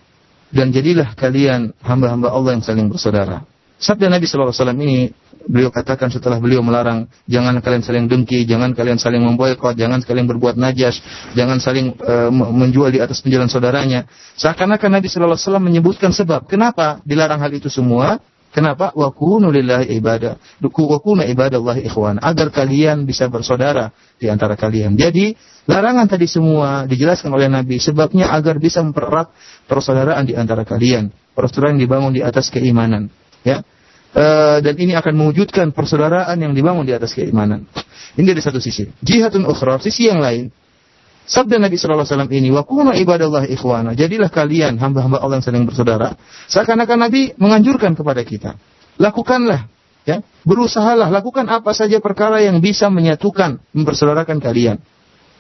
S2: Dan jadilah kalian hamba-hamba Allah yang saling bersaudara. Sabda Nabi Shallallahu Alaihi Wasallam ini beliau katakan setelah beliau melarang jangan kalian saling dengki, jangan kalian saling memboikot, jangan kalian berbuat najas, jangan saling uh, menjual di atas penjualan saudaranya. Seakan-akan Nabi Shallallahu Alaihi Wasallam menyebutkan sebab kenapa dilarang hal itu semua. Kenapa? Wa kunu lillahi ibadah. Wa kunu ibadallah ikhwan. Agar kalian bisa bersaudara di antara kalian. Jadi, larangan tadi semua dijelaskan oleh Nabi. Sebabnya agar bisa mempererat persaudaraan di antara kalian. Persaudaraan dibangun di atas keimanan. Ya. Uh, dan ini akan mewujudkan persaudaraan yang dibangun di atas keimanan. Ini dari satu sisi. Jihadun ukhra, sisi yang lain. Sabda Nabi sallallahu alaihi wasallam ini, "Wa kunu ibadallah ikhwana." Jadilah kalian hamba-hamba Allah yang saling bersaudara. Seakan-akan Nabi menganjurkan kepada kita, lakukanlah ya, berusahalah lakukan apa saja perkara yang bisa menyatukan, mempersaudarakan kalian.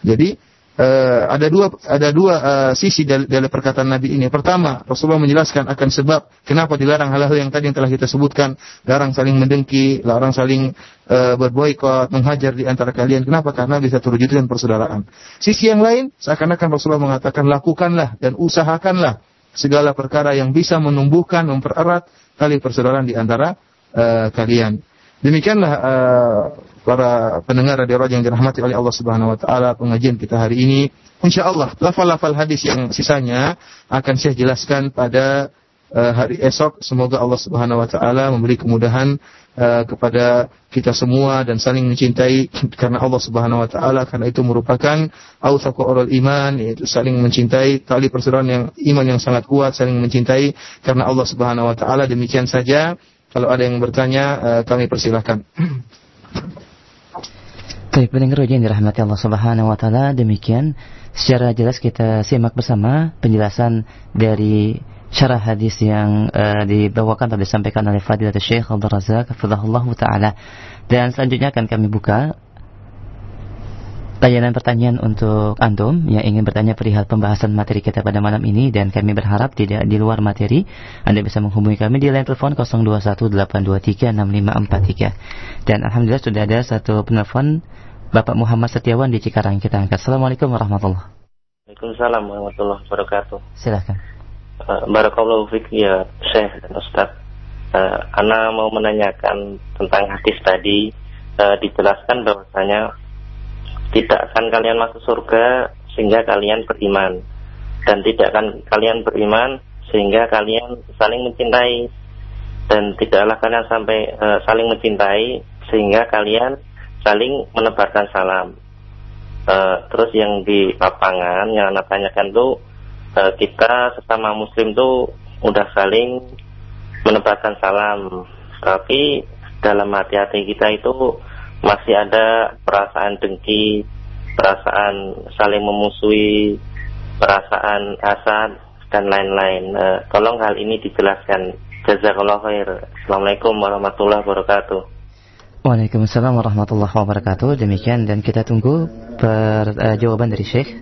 S2: Jadi uh, ada dua ada dua uh, sisi dari, dari perkataan Nabi ini. Pertama, Rasulullah menjelaskan akan sebab kenapa dilarang hal-hal yang tadi yang telah kita sebutkan, larang saling mendengki, larang saling uh, berboikot, menghajar di antara kalian. Kenapa? Karena bisa terwujudkan persaudaraan. Sisi yang lain, seakan-akan Rasulullah mengatakan lakukanlah dan usahakanlah segala perkara yang bisa menumbuhkan, mempererat tali persaudaraan di antara uh, kalian. Demikianlah uh, para pendengar radio yang dirahmati oleh Allah Subhanahu wa taala pengajian kita hari ini. Insyaallah lafal-lafal hadis yang sisanya akan saya jelaskan pada uh, hari esok. Semoga Allah Subhanahu wa taala memberi kemudahan uh, kepada kita semua dan saling mencintai karena Allah Subhanahu wa taala karena itu merupakan awsaqu iman yaitu saling mencintai tali persaudaraan yang iman yang sangat kuat saling mencintai karena Allah Subhanahu wa taala demikian saja kalau ada yang bertanya, uh, kami persilahkan. [clears throat]
S3: Baik, pendengar yang dirahmati Allah Subhanahu wa taala, demikian secara jelas kita simak bersama penjelasan dari syarah hadis yang uh, dibawakan atau disampaikan oleh Fadilatul Syekh Abdul Razak taala. Dan selanjutnya akan kami buka layanan pertanyaan untuk antum yang ingin bertanya perihal pembahasan materi kita pada malam ini dan kami berharap tidak di luar materi Anda bisa menghubungi kami di line telepon 0218236543 dan alhamdulillah sudah ada satu penelpon Bapak Muhammad Setiawan di Cikarang. Kita angkat. Assalamualaikum warahmatullahi
S4: Waalaikumsalam warahmatullahi wabarakatuh.
S3: Silahkan
S4: uh, Barakallahu fiqh ya Syekh dan Ustaz uh, Ana mau menanyakan tentang hadis tadi. Uh, dijelaskan bahwasanya tidak akan kalian masuk surga sehingga kalian beriman. Dan tidak akan kalian beriman sehingga kalian saling mencintai. Dan tidaklah kalian sampai uh, saling mencintai sehingga kalian saling menebarkan salam. Uh, terus yang di lapangan yang anak tanyakan tuh uh, kita sesama muslim tuh udah saling menebarkan salam, tapi dalam hati-hati kita itu masih ada perasaan dengki, perasaan saling memusuhi, perasaan hasad dan lain-lain. Uh, tolong hal ini dijelaskan. Jazakallah khair. Assalamualaikum warahmatullahi wabarakatuh.
S3: Waalaikumsalam warahmatullahi wabarakatuh. Demikian dan kita tunggu per, uh, jawaban dari Syekh.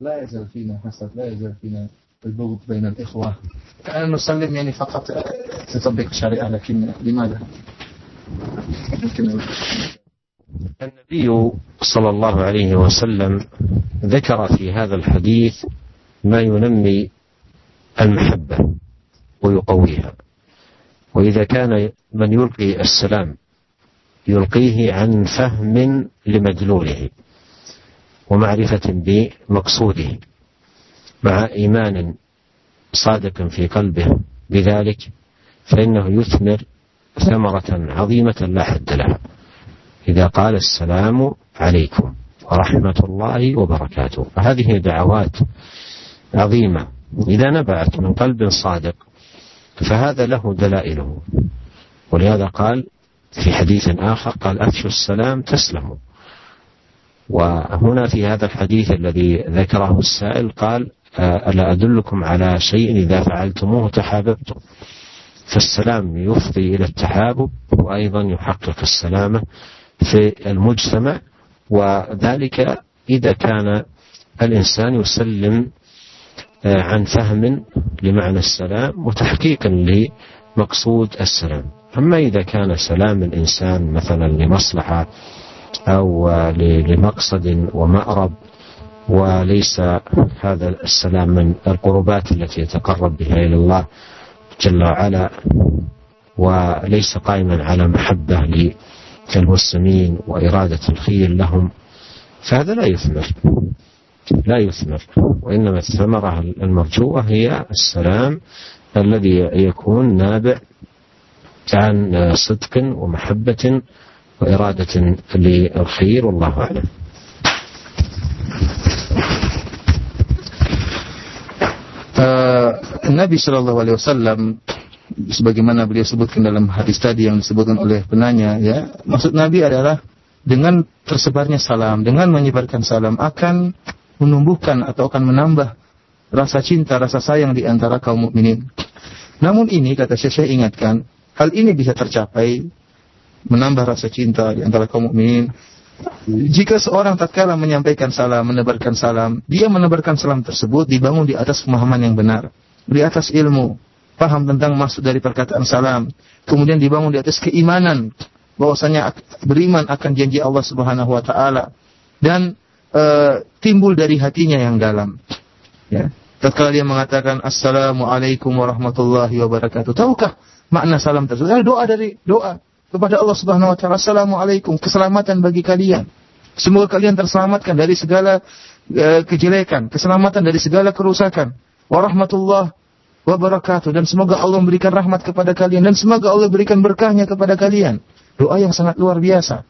S2: لا يزال فينا حسد لا يزال فينا البغض بين الإخوة. كأن نسلم يعني فقط. تطبق الشريعة لكن لماذا؟
S1: النبي صلى الله عليه وسلم ذكر في هذا الحديث ما ينمي المحبة ويقويها. وإذا كان من يلقي السلام يلقيه عن فهم لمدلوله. ومعرفة بمقصوده مع إيمان صادق في قلبه بذلك فإنه يثمر ثمرة عظيمة لا حد لها. إذا قال السلام عليكم ورحمة الله وبركاته. فهذه دعوات عظيمة. إذا نبعت من قلب صادق فهذا له دلائله. ولهذا قال في حديث آخر قال أفشوا السلام تسلموا. وهنا في هذا الحديث الذي ذكره السائل قال ألا أدلكم على شيء إذا فعلتموه تحاببتم؟ فالسلام يفضي إلى التحابب وأيضا يحقق السلامة في المجتمع وذلك إذا كان الإنسان يسلم عن فهم لمعنى السلام وتحقيقا لمقصود السلام. أما إذا كان سلام الإنسان مثلا لمصلحة أو لمقصد ومأرب وليس هذا السلام من القربات التي يتقرب بها إلى الله جل وعلا وليس قائما على محبة للمسلمين وإرادة الخير لهم. فهذا لا يثمر لا يثمر وإنما الثمرة المرجوة هي السلام الذي يكون نابع عن صدق ومحبة وإرادة للخير والله أعلم
S2: uh, Nabi Shallallahu Alaihi Wasallam sebagaimana beliau sebutkan dalam hadis tadi yang disebutkan oleh penanya ya maksud Nabi adalah dengan tersebarnya salam dengan menyebarkan salam akan menumbuhkan atau akan menambah rasa cinta rasa sayang di antara kaum mukminin namun ini kata Syekh saya ingatkan hal ini bisa tercapai menambah rasa cinta di antara kaum mukminin jika seorang tatkala menyampaikan salam, menebarkan salam, dia menebarkan salam tersebut dibangun di atas pemahaman yang benar, di atas ilmu, paham tentang maksud dari perkataan salam, kemudian dibangun di atas keimanan bahwasanya beriman akan janji Allah Subhanahu wa taala dan e, timbul dari hatinya yang dalam. Ya. Tatkala dia mengatakan assalamualaikum warahmatullahi wabarakatuh. Tahukah makna salam tersebut? Doa dari doa kepada Allah Subhanahu wa taala, "Assalamualaikum, keselamatan bagi kalian. Semoga kalian terselamatkan dari segala uh, kejelekan, keselamatan dari segala kerusakan. Warahmatullah wabarakatuh dan semoga Allah memberikan rahmat kepada kalian dan semoga Allah berikan berkahnya kepada kalian." Doa yang sangat luar biasa.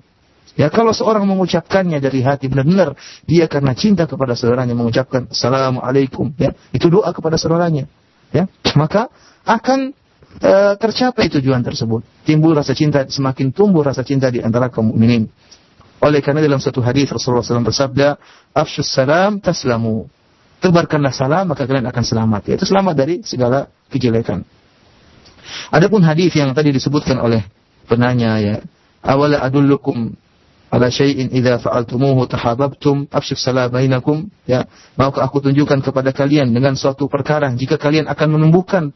S2: Ya kalau seorang mengucapkannya dari hati benar-benar dia karena cinta kepada saudaranya mengucapkan assalamualaikum ya itu doa kepada saudaranya ya maka akan e, tercapai tujuan tersebut. Timbul rasa cinta, semakin tumbuh rasa cinta di antara kaum mukminin. Oleh karena dalam satu hadis Rasulullah SAW bersabda, "Afshus salam taslamu." Tebarkanlah salam maka kalian akan selamat. Yaitu selamat dari segala kejelekan. Adapun hadis yang tadi disebutkan oleh penanya ya, "Awala adullukum ala syai'in idza fa'altumuhu tahabbtum afshus salam bainakum." Ya, maukah aku tunjukkan kepada kalian dengan suatu perkara jika kalian akan menumbuhkan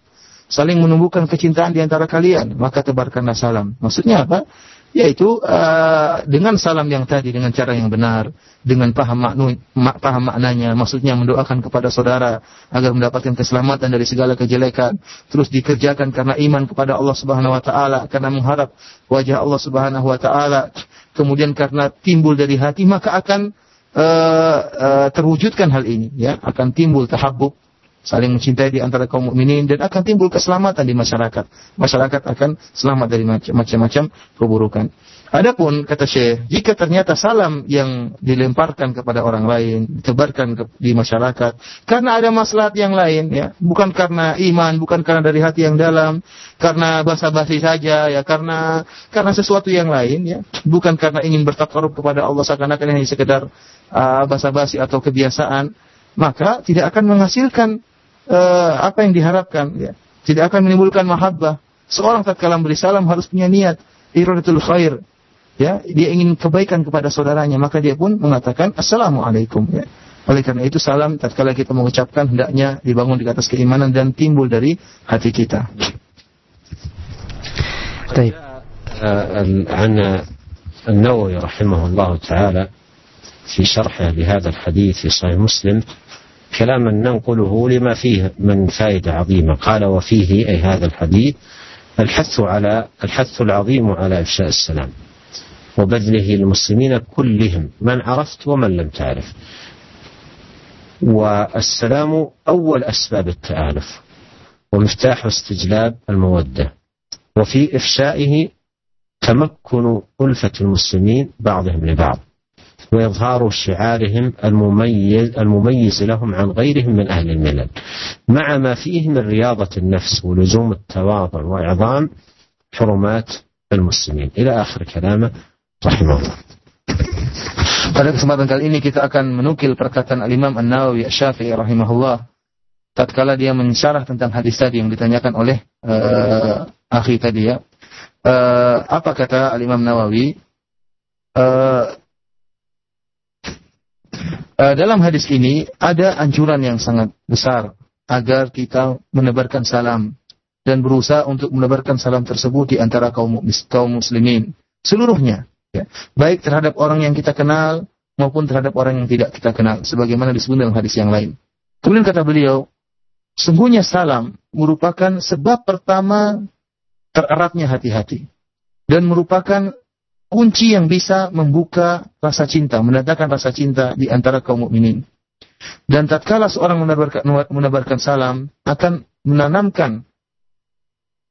S2: saling menumbuhkan kecintaan di antara kalian, maka tebarkanlah salam. Maksudnya apa? Yaitu uh, dengan salam yang tadi dengan cara yang benar, dengan paham maknu, mak, paham maknanya, maksudnya mendoakan kepada saudara agar mendapatkan keselamatan dari segala kejelekan, terus dikerjakan karena iman kepada Allah Subhanahu wa taala, karena mengharap wajah Allah Subhanahu wa taala, kemudian karena timbul dari hati maka akan uh, uh, terwujudkan hal ini ya, akan timbul tahabbub saling mencintai di antara kaum mukminin dan akan timbul keselamatan di masyarakat. Masyarakat akan selamat dari macam-macam keburukan. Adapun kata Syekh, jika ternyata salam yang dilemparkan kepada orang lain, ditebarkan ke, di masyarakat karena ada maslahat yang lain ya, bukan karena iman, bukan karena dari hati yang dalam, karena basa-basi saja ya, karena karena sesuatu yang lain ya, bukan karena ingin bertakarub kepada Allah seakan-akan hanya sekedar uh, basa-basi atau kebiasaan, maka tidak akan menghasilkan uh, apa yang diharapkan ya. Tidak akan menimbulkan mahabbah. Seorang tatkala beri salam harus punya niat iradatul khair. Ya, dia ingin kebaikan kepada saudaranya, maka dia pun mengatakan assalamualaikum ya. Oleh karena itu salam tatkala kita mengucapkan hendaknya dibangun di atas keimanan dan timbul dari hati kita.
S1: طيب عن النووي رحمه الله تعالى في شرحه لهذا الحديث في صحيح مسلم كلاما ننقله لما فيه من فائدة عظيمة. قال وفيه أي هذا الحديث الحث على الحث العظيم على إفشاء السلام وبذله للمسلمين كلهم من عرفت ومن لم تعرف. والسلام أول أسباب التآلف ومفتاح استجلاب المودة. وفي إفشائه تمكن ألفة المسلمين بعضهم لبعض. وإظهار شعارهم المميز المميز لهم عن غيرهم من أهل الملل مع ما فيه من رياضة النفس ولزوم التواضع وإعظام حرمات المسلمين إلى آخر كلامه رحمه الله
S2: Pada kesempatan kali ini kita akan menukil perkataan Al-Imam An-Nawawi Syafi'i rahimahullah tatkala dia mensyarah tentang hadis tadi yang ditanyakan oleh uh, akhi tadi ya. Uh, apa kata Al-Imam Nawawi? Uh, Uh, dalam hadis ini ada anjuran yang sangat besar agar kita menebarkan salam dan berusaha untuk menebarkan salam tersebut di antara kaum kaum muslimin seluruhnya ya. baik terhadap orang yang kita kenal maupun terhadap orang yang tidak kita kenal sebagaimana disebut dalam hadis yang lain. Kemudian kata beliau, sungguhnya salam merupakan sebab pertama tereratnya hati-hati dan merupakan kunci yang bisa membuka rasa cinta, mendatangkan rasa cinta di antara kaum mukminin. Dan tatkala seorang menebarkan, menebarkan salam akan menanamkan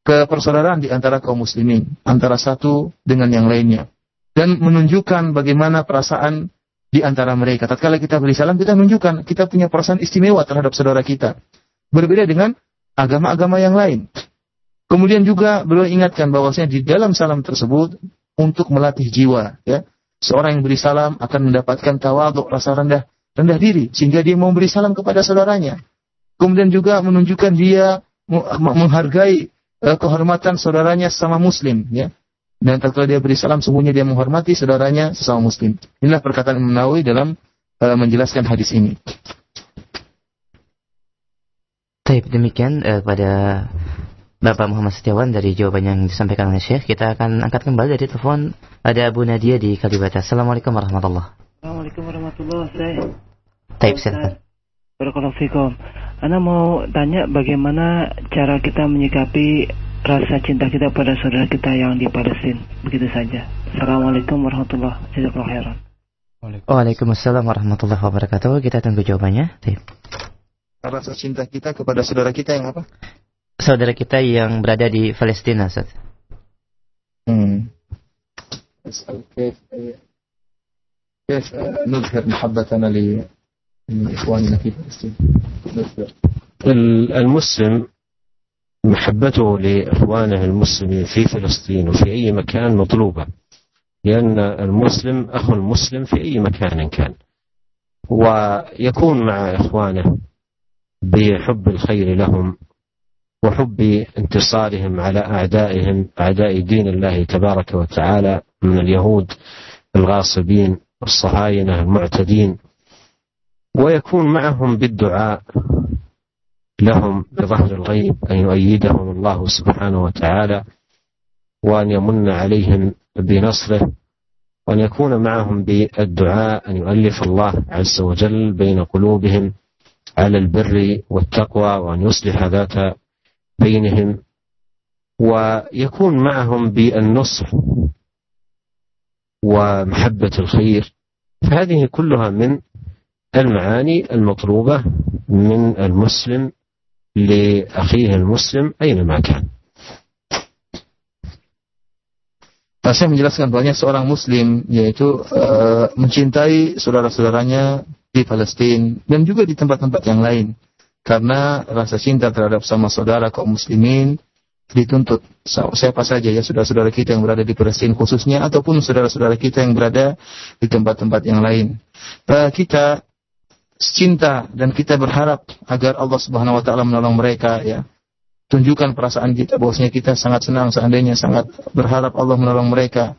S2: kepersaudaraan di antara kaum muslimin, antara satu dengan yang lainnya. dan menunjukkan bagaimana perasaan di antara mereka. Tatkala kita beri salam, kita menunjukkan kita punya perasaan istimewa terhadap saudara kita. Berbeda dengan agama-agama yang lain. Kemudian juga beliau ingatkan bahwasanya di dalam salam tersebut untuk melatih jiwa, ya. Seorang yang beri salam akan mendapatkan tawaduk, rasa rendah rendah diri sehingga dia mau beri salam kepada saudaranya. Kemudian juga menunjukkan dia menghargai uh, kehormatan saudaranya sama muslim, ya. Dan tatkala dia beri salam, sungguhnya dia menghormati saudaranya sesama muslim. Inilah perkataan Imam Nawawi dalam uh, menjelaskan hadis ini.
S3: Baik, demikian uh, pada Bapak Muhammad Setiawan dari jawaban yang disampaikan oleh Syekh. Kita akan angkat kembali dari telepon. Ada Abu Nadia di Kalibata. Assalamualaikum warahmatullahi
S5: Assalamualaikum warahmatullahi wabarakatuh.
S3: Taib, silakan.
S5: Barakallahu. Anda mau tanya bagaimana cara kita menyikapi rasa cinta kita pada saudara kita yang di Palestina. Begitu saja. Assalamualaikum warahmatullahi wabarakatuh.
S3: Waalaikumsalam warahmatullahi wabarakatuh. Kita tunggu jawabannya. Taip.
S2: Rasa cinta kita kepada saudara kita yang apa?
S3: Saudara kita yang berada di Palestina, Ustaz.
S2: Hmm. كيف كيف نظهر محبتنا لإخواننا في فلسطين؟
S1: المسلم محبته لإخوانه المسلمين في فلسطين وفي أي مكان مطلوبة لأن المسلم أخو المسلم في أي مكان كان ويكون مع إخوانه بحب الخير لهم وحب انتصارهم على أعدائهم أعداء دين الله تبارك وتعالى من اليهود الغاصبين والصهاينة المعتدين. ويكون معهم بالدعاء لهم بظهر الغيب أن يؤيدهم الله سبحانه وتعالى وأن يمن عليهم بنصره وأن يكون معهم بالدعاء أن يؤلف الله عز وجل بين قلوبهم على البر والتقوى وأن يصلح ذات بينهم ويكون معهم بالنصح ومحبة الخير فهذه كلها من المعاني المطلوبة من المسلم لأخيه المسلم أينما كان
S2: saya menjelaskan banyak seorang muslim yaitu uh, mencintai saudara-saudaranya di Palestina dan juga di tempat-tempat yang lain karena rasa cinta terhadap sama saudara kaum muslimin dituntut siapa saja ya saudara-saudara kita yang berada di Palestina khususnya ataupun saudara-saudara kita yang berada di tempat-tempat yang lain. Kita cinta dan kita berharap agar Allah Subhanahu wa taala menolong mereka ya. Tunjukkan perasaan kita bahwasanya kita sangat senang seandainya sangat berharap Allah menolong mereka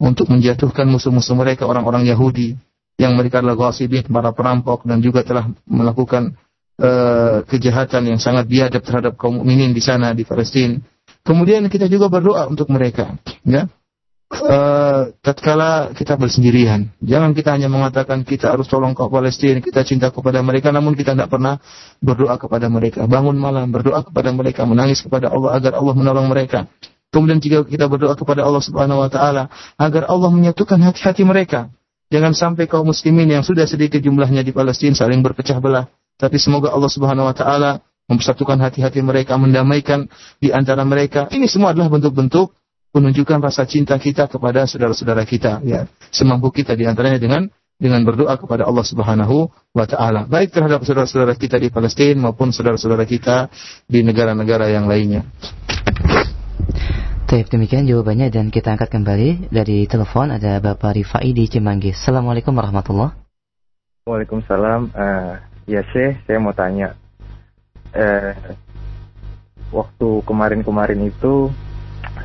S2: untuk menjatuhkan musuh-musuh mereka orang-orang Yahudi yang mereka adalah ghasibin para perampok dan juga telah melakukan uh, kejahatan yang sangat biadab terhadap kaum mukminin di sana di Palestina. Kemudian kita juga berdoa untuk mereka, ya uh, tatkala kita bersendirian. Jangan kita hanya mengatakan kita harus tolong kaum Palestina, kita cinta kepada mereka, namun kita tidak pernah berdoa kepada mereka. Bangun malam berdoa kepada mereka, menangis kepada Allah agar Allah menolong mereka. Kemudian jika kita berdoa kepada Allah Subhanahu wa taala agar Allah menyatukan hati-hati mereka. Jangan sampai kaum muslimin yang sudah sedikit jumlahnya di Palestina saling berpecah belah. Tapi semoga Allah Subhanahu wa taala mempersatukan hati-hati mereka, mendamaikan di antara mereka. Ini semua adalah bentuk-bentuk menunjukkan rasa cinta kita kepada saudara-saudara kita ya semampu kita di antaranya dengan dengan berdoa kepada Allah Subhanahu wa taala baik terhadap saudara-saudara kita di Palestina maupun saudara-saudara kita di negara-negara yang lainnya.
S3: Baik, demikian jawabannya dan kita angkat kembali dari telepon ada Bapak Rifai di Cimanggi. Assalamualaikum warahmatullahi
S6: Waalaikumsalam. Uh, ya sih, saya mau tanya. Uh, waktu kemarin-kemarin itu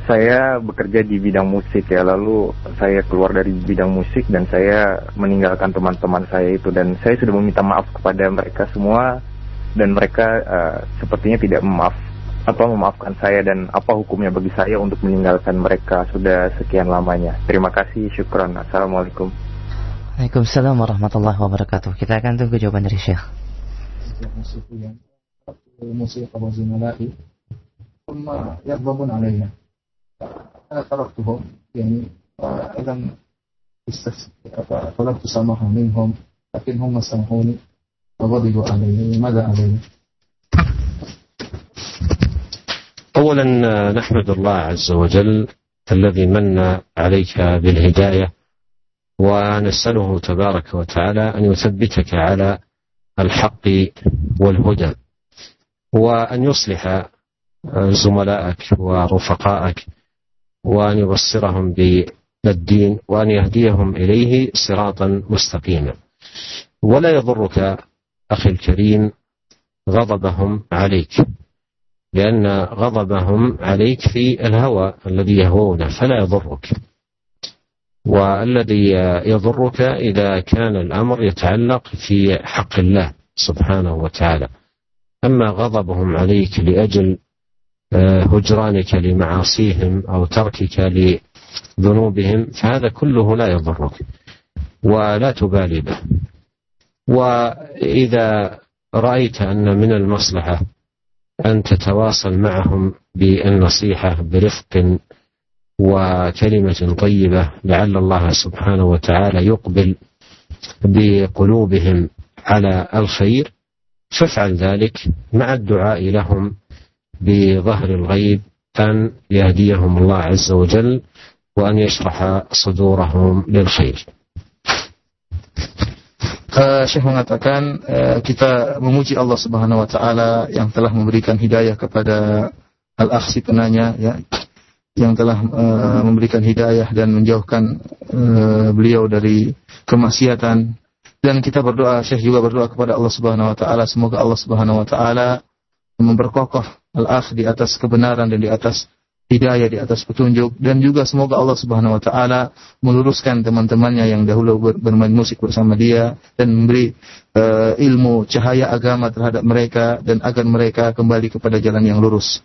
S6: saya bekerja di bidang musik ya. Lalu saya keluar dari bidang musik dan saya meninggalkan teman-teman saya itu. Dan saya sudah meminta maaf kepada mereka semua. Dan mereka uh, sepertinya tidak memaaf apa memaafkan saya dan apa hukumnya bagi saya untuk meninggalkan mereka sudah sekian lamanya. Terima kasih syukron. Assalamualaikum
S3: Waalaikumsalam warahmatullahi wabarakatuh kita akan tunggu jawaban dari Syekh
S2: musik ثم يغضبون علينا أنا تركتهم يعني إذا طلبت السماح منهم لكن هم سامحوني وغضبوا علي ماذا علي؟
S1: أولا نحمد الله عز وجل الذي من عليك بالهداية ونسأله تبارك وتعالى أن يثبتك على الحق والهدى وأن يصلح زملائك ورفقائك وأن يبصرهم بالدين وأن يهديهم إليه صراطا مستقيما. ولا يضرك أخي الكريم غضبهم عليك لأن غضبهم عليك في الهوى الذي يهوونه فلا يضرك. والذي يضرك إذا كان الأمر يتعلق في حق الله سبحانه وتعالى. أما غضبهم عليك لأجل آه، هجرانك لمعاصيهم أو تركك لذنوبهم فهذا كله لا يضرك ولا تبالي به. وإذا رأيت أن من المصلحة أن تتواصل معهم بالنصيحة برفق وكلمة طيبة لعل الله سبحانه وتعالى يقبل بقلوبهم على الخير. فافعل ذلك مع الدعاء لهم بظهر الغيب أن يهديهم الله عز وجل وأن يشرح صدورهم للخير.
S2: Syekh mengatakan uh, kita memuji Allah Subhanahu wa taala yang telah memberikan hidayah kepada al-akh si penanya ya. Yang telah uh, memberikan hidayah dan menjauhkan uh, beliau dari kemaksiatan. Dan kita berdoa Syekh juga berdoa kepada Allah Subhanahu wa taala. Semoga Allah Subhanahu wa taala memperkokoh al-akh di atas kebenaran dan di atas hidayah di atas petunjuk. Dan juga semoga Allah Subhanahu wa taala meluruskan teman-temannya yang dahulu bermain musik bersama dia dan memberi uh, ilmu cahaya agama terhadap mereka dan agar mereka kembali kepada jalan yang lurus.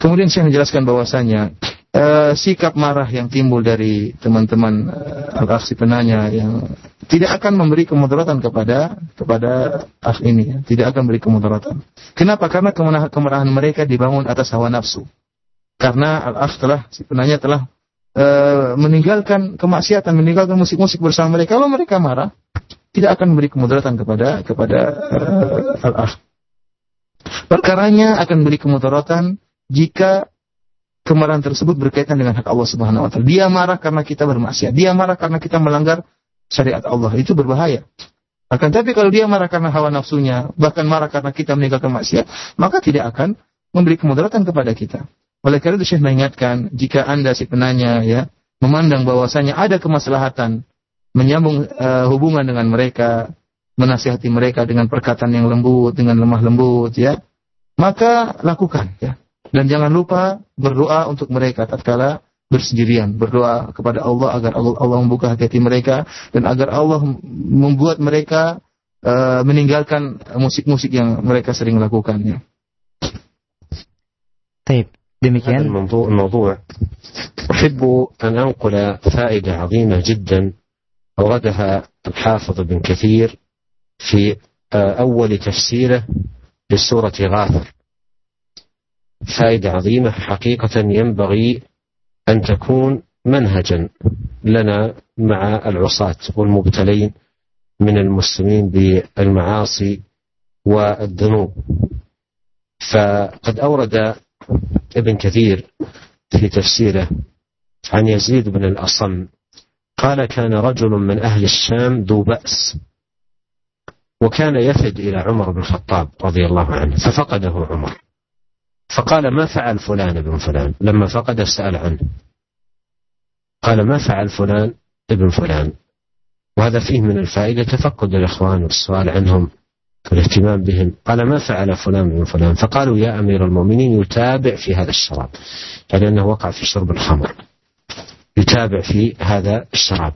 S2: Kemudian saya menjelaskan bahwasanya uh, sikap marah yang timbul dari teman-teman uh, al-aksi penanya yang tidak akan memberi kemudaratan kepada kepada akh ini, ya. tidak akan memberi kemudaratan. Kenapa? Karena kemarahan mereka dibangun atas hawa nafsu karena al-akh telah si penanya telah e, meninggalkan kemaksiatan, meninggalkan musik-musik bersama mereka. Kalau mereka marah, tidak akan memberi kemudaratan kepada kepada e, al-akh. Perkaranya akan beri kemudaratan jika kemarahan tersebut berkaitan dengan hak Allah Subhanahu wa taala. Dia marah karena kita bermaksiat, dia marah karena kita melanggar syariat Allah. Itu berbahaya. Akan tapi kalau dia marah karena hawa nafsunya, bahkan marah karena kita meninggalkan maksiat, maka tidak akan memberi kemudaratan kepada kita. Oleh karena itu Syekh mengingatkan jika Anda si penanya ya memandang bahwasanya ada kemaslahatan menyambung uh, hubungan dengan mereka, menasihati mereka dengan perkataan yang lembut, dengan lemah lembut ya, maka lakukan ya. Dan jangan lupa berdoa untuk mereka tatkala bersendirian, berdoa kepada Allah agar Allah, Allah membuka hati, hati mereka dan agar Allah membuat mereka uh, meninggalkan musik-musik yang mereka sering lakukannya.
S1: Taib. Demikian. هذا الموضوع, الموضوع أحب أن أنقل فائدة عظيمة جدا أوردها الحافظ بن كثير في أول تفسيره لسورة غافر. فائدة عظيمة حقيقة ينبغي أن تكون منهجا لنا مع العصاة والمبتلين من المسلمين بالمعاصي والذنوب. فقد أورد ابن كثير في تفسيره عن يزيد بن الأصم قال كان رجل من أهل الشام ذو بأس وكان يفد إلى عمر بن الخطاب رضي الله عنه ففقده عمر. فقال ما فعل فلان ابن فلان؟ لما فقد سأل عنه. قال ما فعل فلان ابن فلان؟ وهذا فيه من الفائدة تفقد الإخوان والسؤال عنهم والاهتمام بهم. قال ما فعل فلان من فلان؟ فقالوا يا أمير المؤمنين يتابع في هذا الشراب يعني أنه وقع في شرب الخمر. يتابع في هذا الشراب.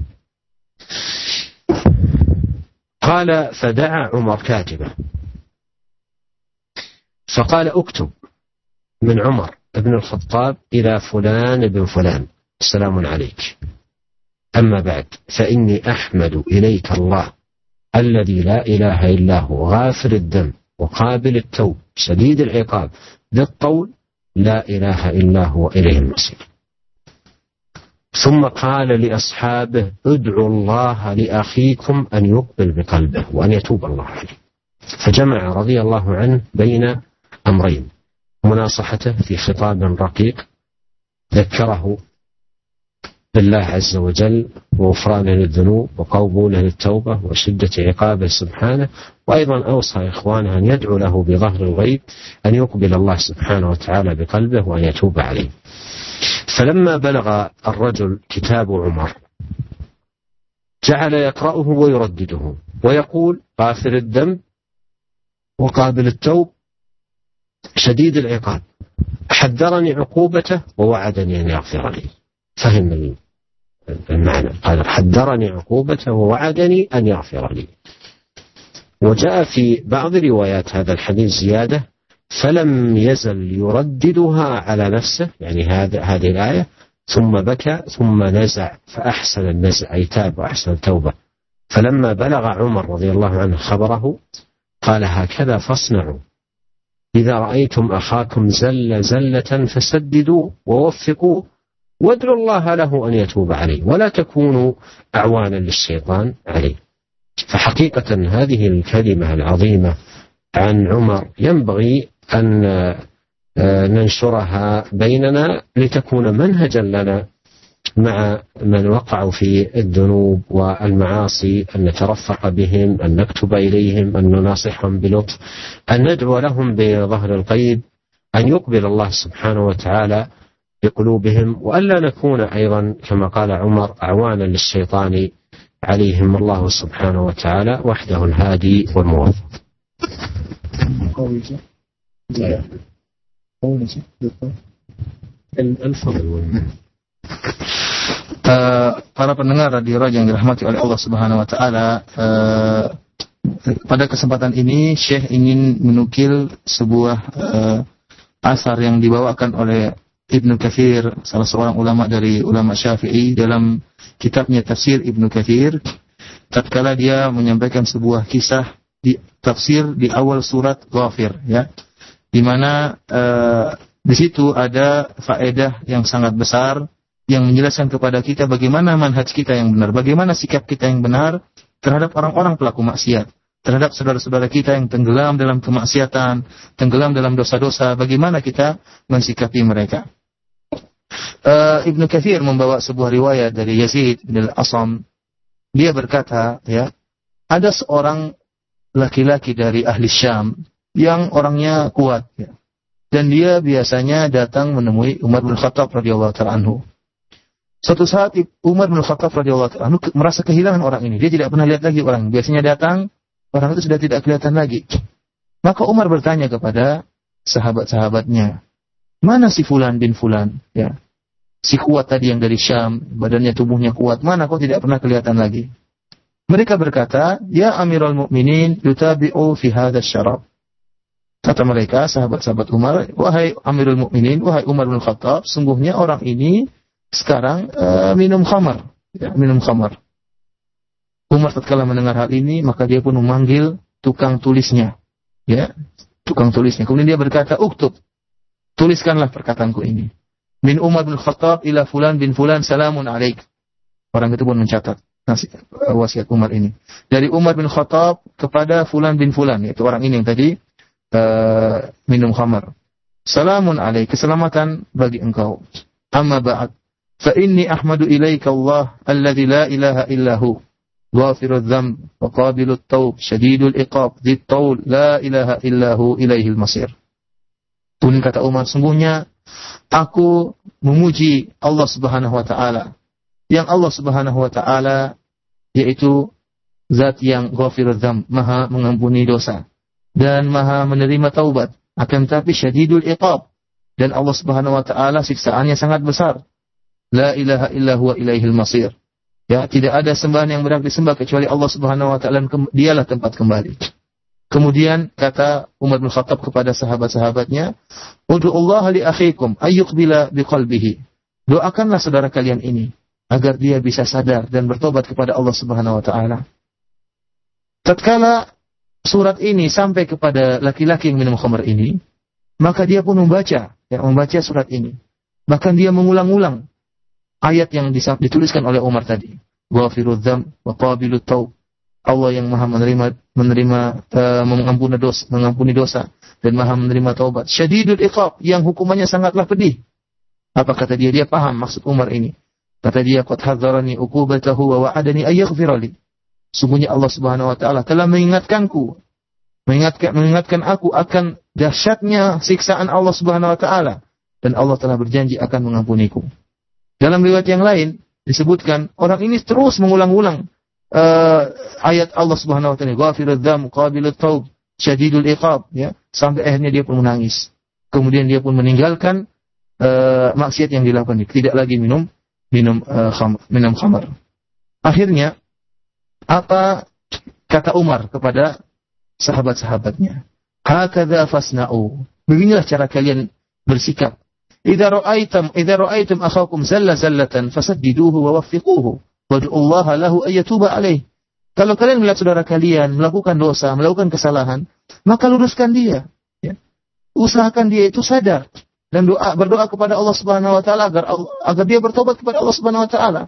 S1: قال فدعا عمر كاتبه. فقال اكتب من عمر بن الخطاب إلى فلان بن فلان. السلام عليك. أما بعد فإني أحمد إليك الله الذي لا إله إلا هو غافر الذنب وقابل التوب شديد العقاب ذي الطول لا إله إلا هو إليه المصير. ثم قال لأصحابه ادعوا الله لأخيكم أن يقبل بقلبه وأن يتوب الله عليه. فجمع رضي الله عنه بين أمرين. مناصحته في خطاب رقيق ذكره بالله عز وجل وغفران للذنوب وقبوله للتوبة وشدة عقابه سبحانه. وأيضا أوصى إخوانه أن يدعو له بظهر الغيب أن يقبل الله سبحانه وتعالى بقلبه وأن يتوب عليه. فلما بلغ الرجل كتاب عمر جعل يقرأه ويردده ويقول غافر الذنب وقابل التوب شديد العقاب حذرني عقوبته ووعدني أن يغفر لي. فهم المعنى قال حذرني عقوبته ووعدني أن يغفر لي. وجاء في بعض روايات هذا الحديث زيادة فلم يزل يرددها على نفسه يعني هذا هذه الآية ثم بكى ثم نزع فأحسن النزع أي تاب وأحسن التوبة. فلما بلغ عمر رضي الله عنه خبره قال هكذا فاصنعوا. إذا رأيتم أخاكم زل زلة فسددوا ووفقوا وادعوا الله له أن يتوب عليه ولا تكونوا أعوانا للشيطان عليه. فحقيقة هذه الكلمة العظيمة عن عمر ينبغي أن آه، ننشرها بيننا لتكون منهجا لنا مع من وقعوا في الذنوب والمعاصي أن نترفق بهم أن نكتب إليهم أن نناصحهم بلطف أن ندعو لهم بظهر الغيب أن يقبل الله سبحانه وتعالى بقلوبهم وألا نكون أيضا كما قال عمر أعوانا للشيطان عليهم. الله سبحانه وتعالى وحده الهادي والموفق.
S2: Uh, para pendengar radio Raja yang dirahmati oleh Allah Subhanahu wa taala, uh, pada kesempatan ini Syekh ingin menukil sebuah uh, asar yang dibawakan oleh Ibnu Kathir, salah seorang ulama dari ulama Syafi'i dalam kitabnya Tafsir Ibnu Kathir, tatkala dia menyampaikan sebuah kisah di tafsir di awal surat Ghafir ya. Di mana uh, di situ ada faedah yang sangat besar yang menjelaskan kepada kita bagaimana manhaj kita yang benar, bagaimana sikap kita yang benar terhadap orang-orang pelaku maksiat terhadap saudara-saudara kita yang tenggelam dalam kemaksiatan, tenggelam dalam dosa-dosa, bagaimana kita mensikapi mereka. Uh, Ibnu Kathir membawa sebuah riwayat dari Yazid bin Al-Asam. Dia berkata, ya, ada seorang laki-laki dari ahli Syam yang orangnya kuat, ya. Dan dia biasanya datang menemui Umar bin Khattab radhiyallahu anhu. Suatu saat Umar bin Khattab radhiyallahu anhu merasa kehilangan orang ini. Dia tidak pernah lihat lagi orang. Biasanya datang, orang itu sudah tidak kelihatan lagi. Maka Umar bertanya kepada sahabat-sahabatnya, Mana si fulan bin fulan? Ya. Si kuat tadi yang dari Syam, badannya tubuhnya kuat, mana kau tidak pernah kelihatan lagi? Mereka berkata, Ya Amirul Mukminin, yutabi'u fi hadha syarab. Kata mereka, sahabat-sahabat Umar, wahai Amirul Mukminin, wahai Umar bin Khattab, sungguhnya orang ini sekarang uh, minum khamar, ya, minum khamar. Umar tatkala mendengar hal ini, maka dia pun memanggil tukang tulisnya, ya, tukang tulisnya. Kemudian dia berkata, uktub, tuliskanlah perkataanku ini. Min Umar bin Khattab ila fulan bin fulan salamun alaik. Orang itu pun mencatat wasiat Umar ini. Dari Umar bin Khattab kepada fulan bin fulan, yaitu orang ini yang tadi uh, minum khamar. Salamun alaik, keselamatan bagi engkau. Amma ba'd. Fa inni ahmadu ilaika Allah alladhi la ilaha illahu. غافر الذنب وقابل التوب شديد الإقاب ذي الطول لا إله إلا هو إليه المصير Kemudian kata Umar, sungguhnya aku memuji Allah Subhanahu wa taala. Yang Allah Subhanahu wa taala yaitu zat yang ghafirul dzam, maha mengampuni dosa dan maha menerima taubat. Akan tetapi syadidul iqab dan Allah Subhanahu wa taala siksaannya sangat besar. La ilaha illa huwa ilaihil masir. Ya, tidak ada sembahan yang berhak disembah kecuali Allah Subhanahu wa taala dialah tempat kembali. Kemudian kata Umar bin Khattab kepada sahabat-sahabatnya, Allah li akhikum ayyuqbila biqalbihi." Doakanlah saudara kalian ini agar dia bisa sadar dan bertobat kepada Allah Subhanahu wa taala. Tatkala surat ini sampai kepada laki-laki yang minum khamr ini, maka dia pun membaca, ya, membaca surat ini. Bahkan dia mengulang-ulang ayat yang dituliskan oleh Umar tadi. Ghafirudz dzam wa qabilut taub Allah yang maha menerima menerima uh, mengampuni dosa, mengampuni dosa dan maha menerima taubat. Syadidul iqab yang hukumannya sangatlah pedih. Apa kata dia? Dia paham maksud Umar ini. Kata dia, "Qad hadzarani uqubatahu wa wa'adani ay yaghfirali." Sungguhnya Allah Subhanahu wa taala telah mengingatkanku, mengingatkan mengingatkan aku akan dahsyatnya siksaan Allah Subhanahu wa taala dan Allah telah berjanji akan mengampuniku. Dalam riwayat yang lain disebutkan orang ini terus mengulang-ulang uh, ayat Allah Subhanahu wa taala, "Ghafirudz dzam, qabilut taub, syadidul iqab," ya, sampai akhirnya dia pun menangis. Kemudian dia pun meninggalkan uh, maksiat yang dilakukan, tidak lagi minum minum uh, khamr, minum khamar. Akhirnya apa kata Umar kepada sahabat-sahabatnya? Hakadha fasna'u. Beginilah cara kalian bersikap. Idza ra'aitum idza ra'aitum akhakum zalla zallatan fasaddiduhu wa waffiquhu Allah lahu ayyatuba alaih. Kalau kalian melihat saudara kalian melakukan dosa, melakukan kesalahan, maka luruskan dia. Ya. Usahakan dia itu sadar dan doa berdoa kepada Allah Subhanahu wa taala agar agar dia bertobat kepada Allah Subhanahu wa taala.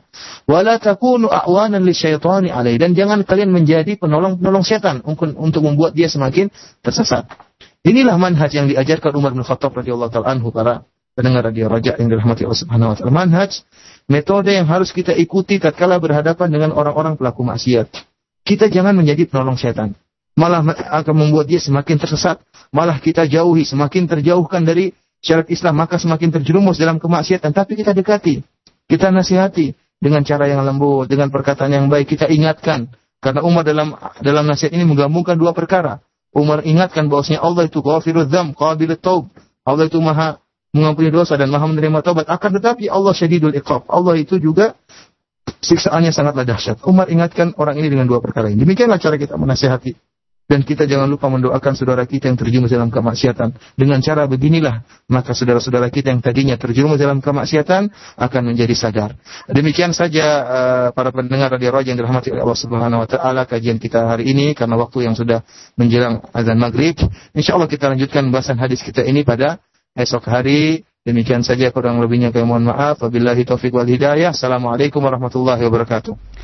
S2: Wala takunu a'wanan lisyaitani alaihi dan jangan kalian menjadi penolong-penolong setan untuk untuk membuat dia semakin tersesat. Inilah manhaj yang diajarkan Umar bin Khattab radhiyallahu taala anhu para pendengar radio Raja yang dirahmati Allah Subhanahu wa taala. Manhaj metode yang harus kita ikuti tatkala berhadapan dengan orang-orang pelaku maksiat. Kita jangan menjadi penolong setan. Malah akan membuat dia semakin tersesat. Malah kita jauhi, semakin terjauhkan dari syariat Islam maka semakin terjerumus dalam kemaksiatan. Tapi kita dekati, kita nasihati dengan cara yang lembut, dengan perkataan yang baik. Kita ingatkan karena Umar dalam dalam nasihat ini menggabungkan dua perkara. Umar ingatkan bahwasanya Allah itu ghafirudz dzam, qabilut taub. Allah itu Maha mengampuni dosa dan Maha menerima taubat. Akan tetapi Allah syadidul iqab. Allah itu juga siksaannya sangatlah dahsyat. Umar ingatkan orang ini dengan dua perkara ini. Demikianlah cara kita menasihati dan kita jangan lupa mendoakan saudara kita yang terjerumus dalam kemaksiatan. Dengan cara beginilah, maka saudara-saudara kita yang tadinya terjerumus dalam kemaksiatan akan menjadi sadar. Demikian saja uh, para pendengar radio Raja yang dirahmati oleh Allah Subhanahu wa taala kajian kita hari ini karena waktu yang sudah menjelang azan maghrib. Insyaallah kita lanjutkan bahasan hadis kita ini pada esok hari. Demikian saja kurang lebihnya kami mohon maaf. Wabillahi taufik wal hidayah. Assalamualaikum warahmatullahi wabarakatuh.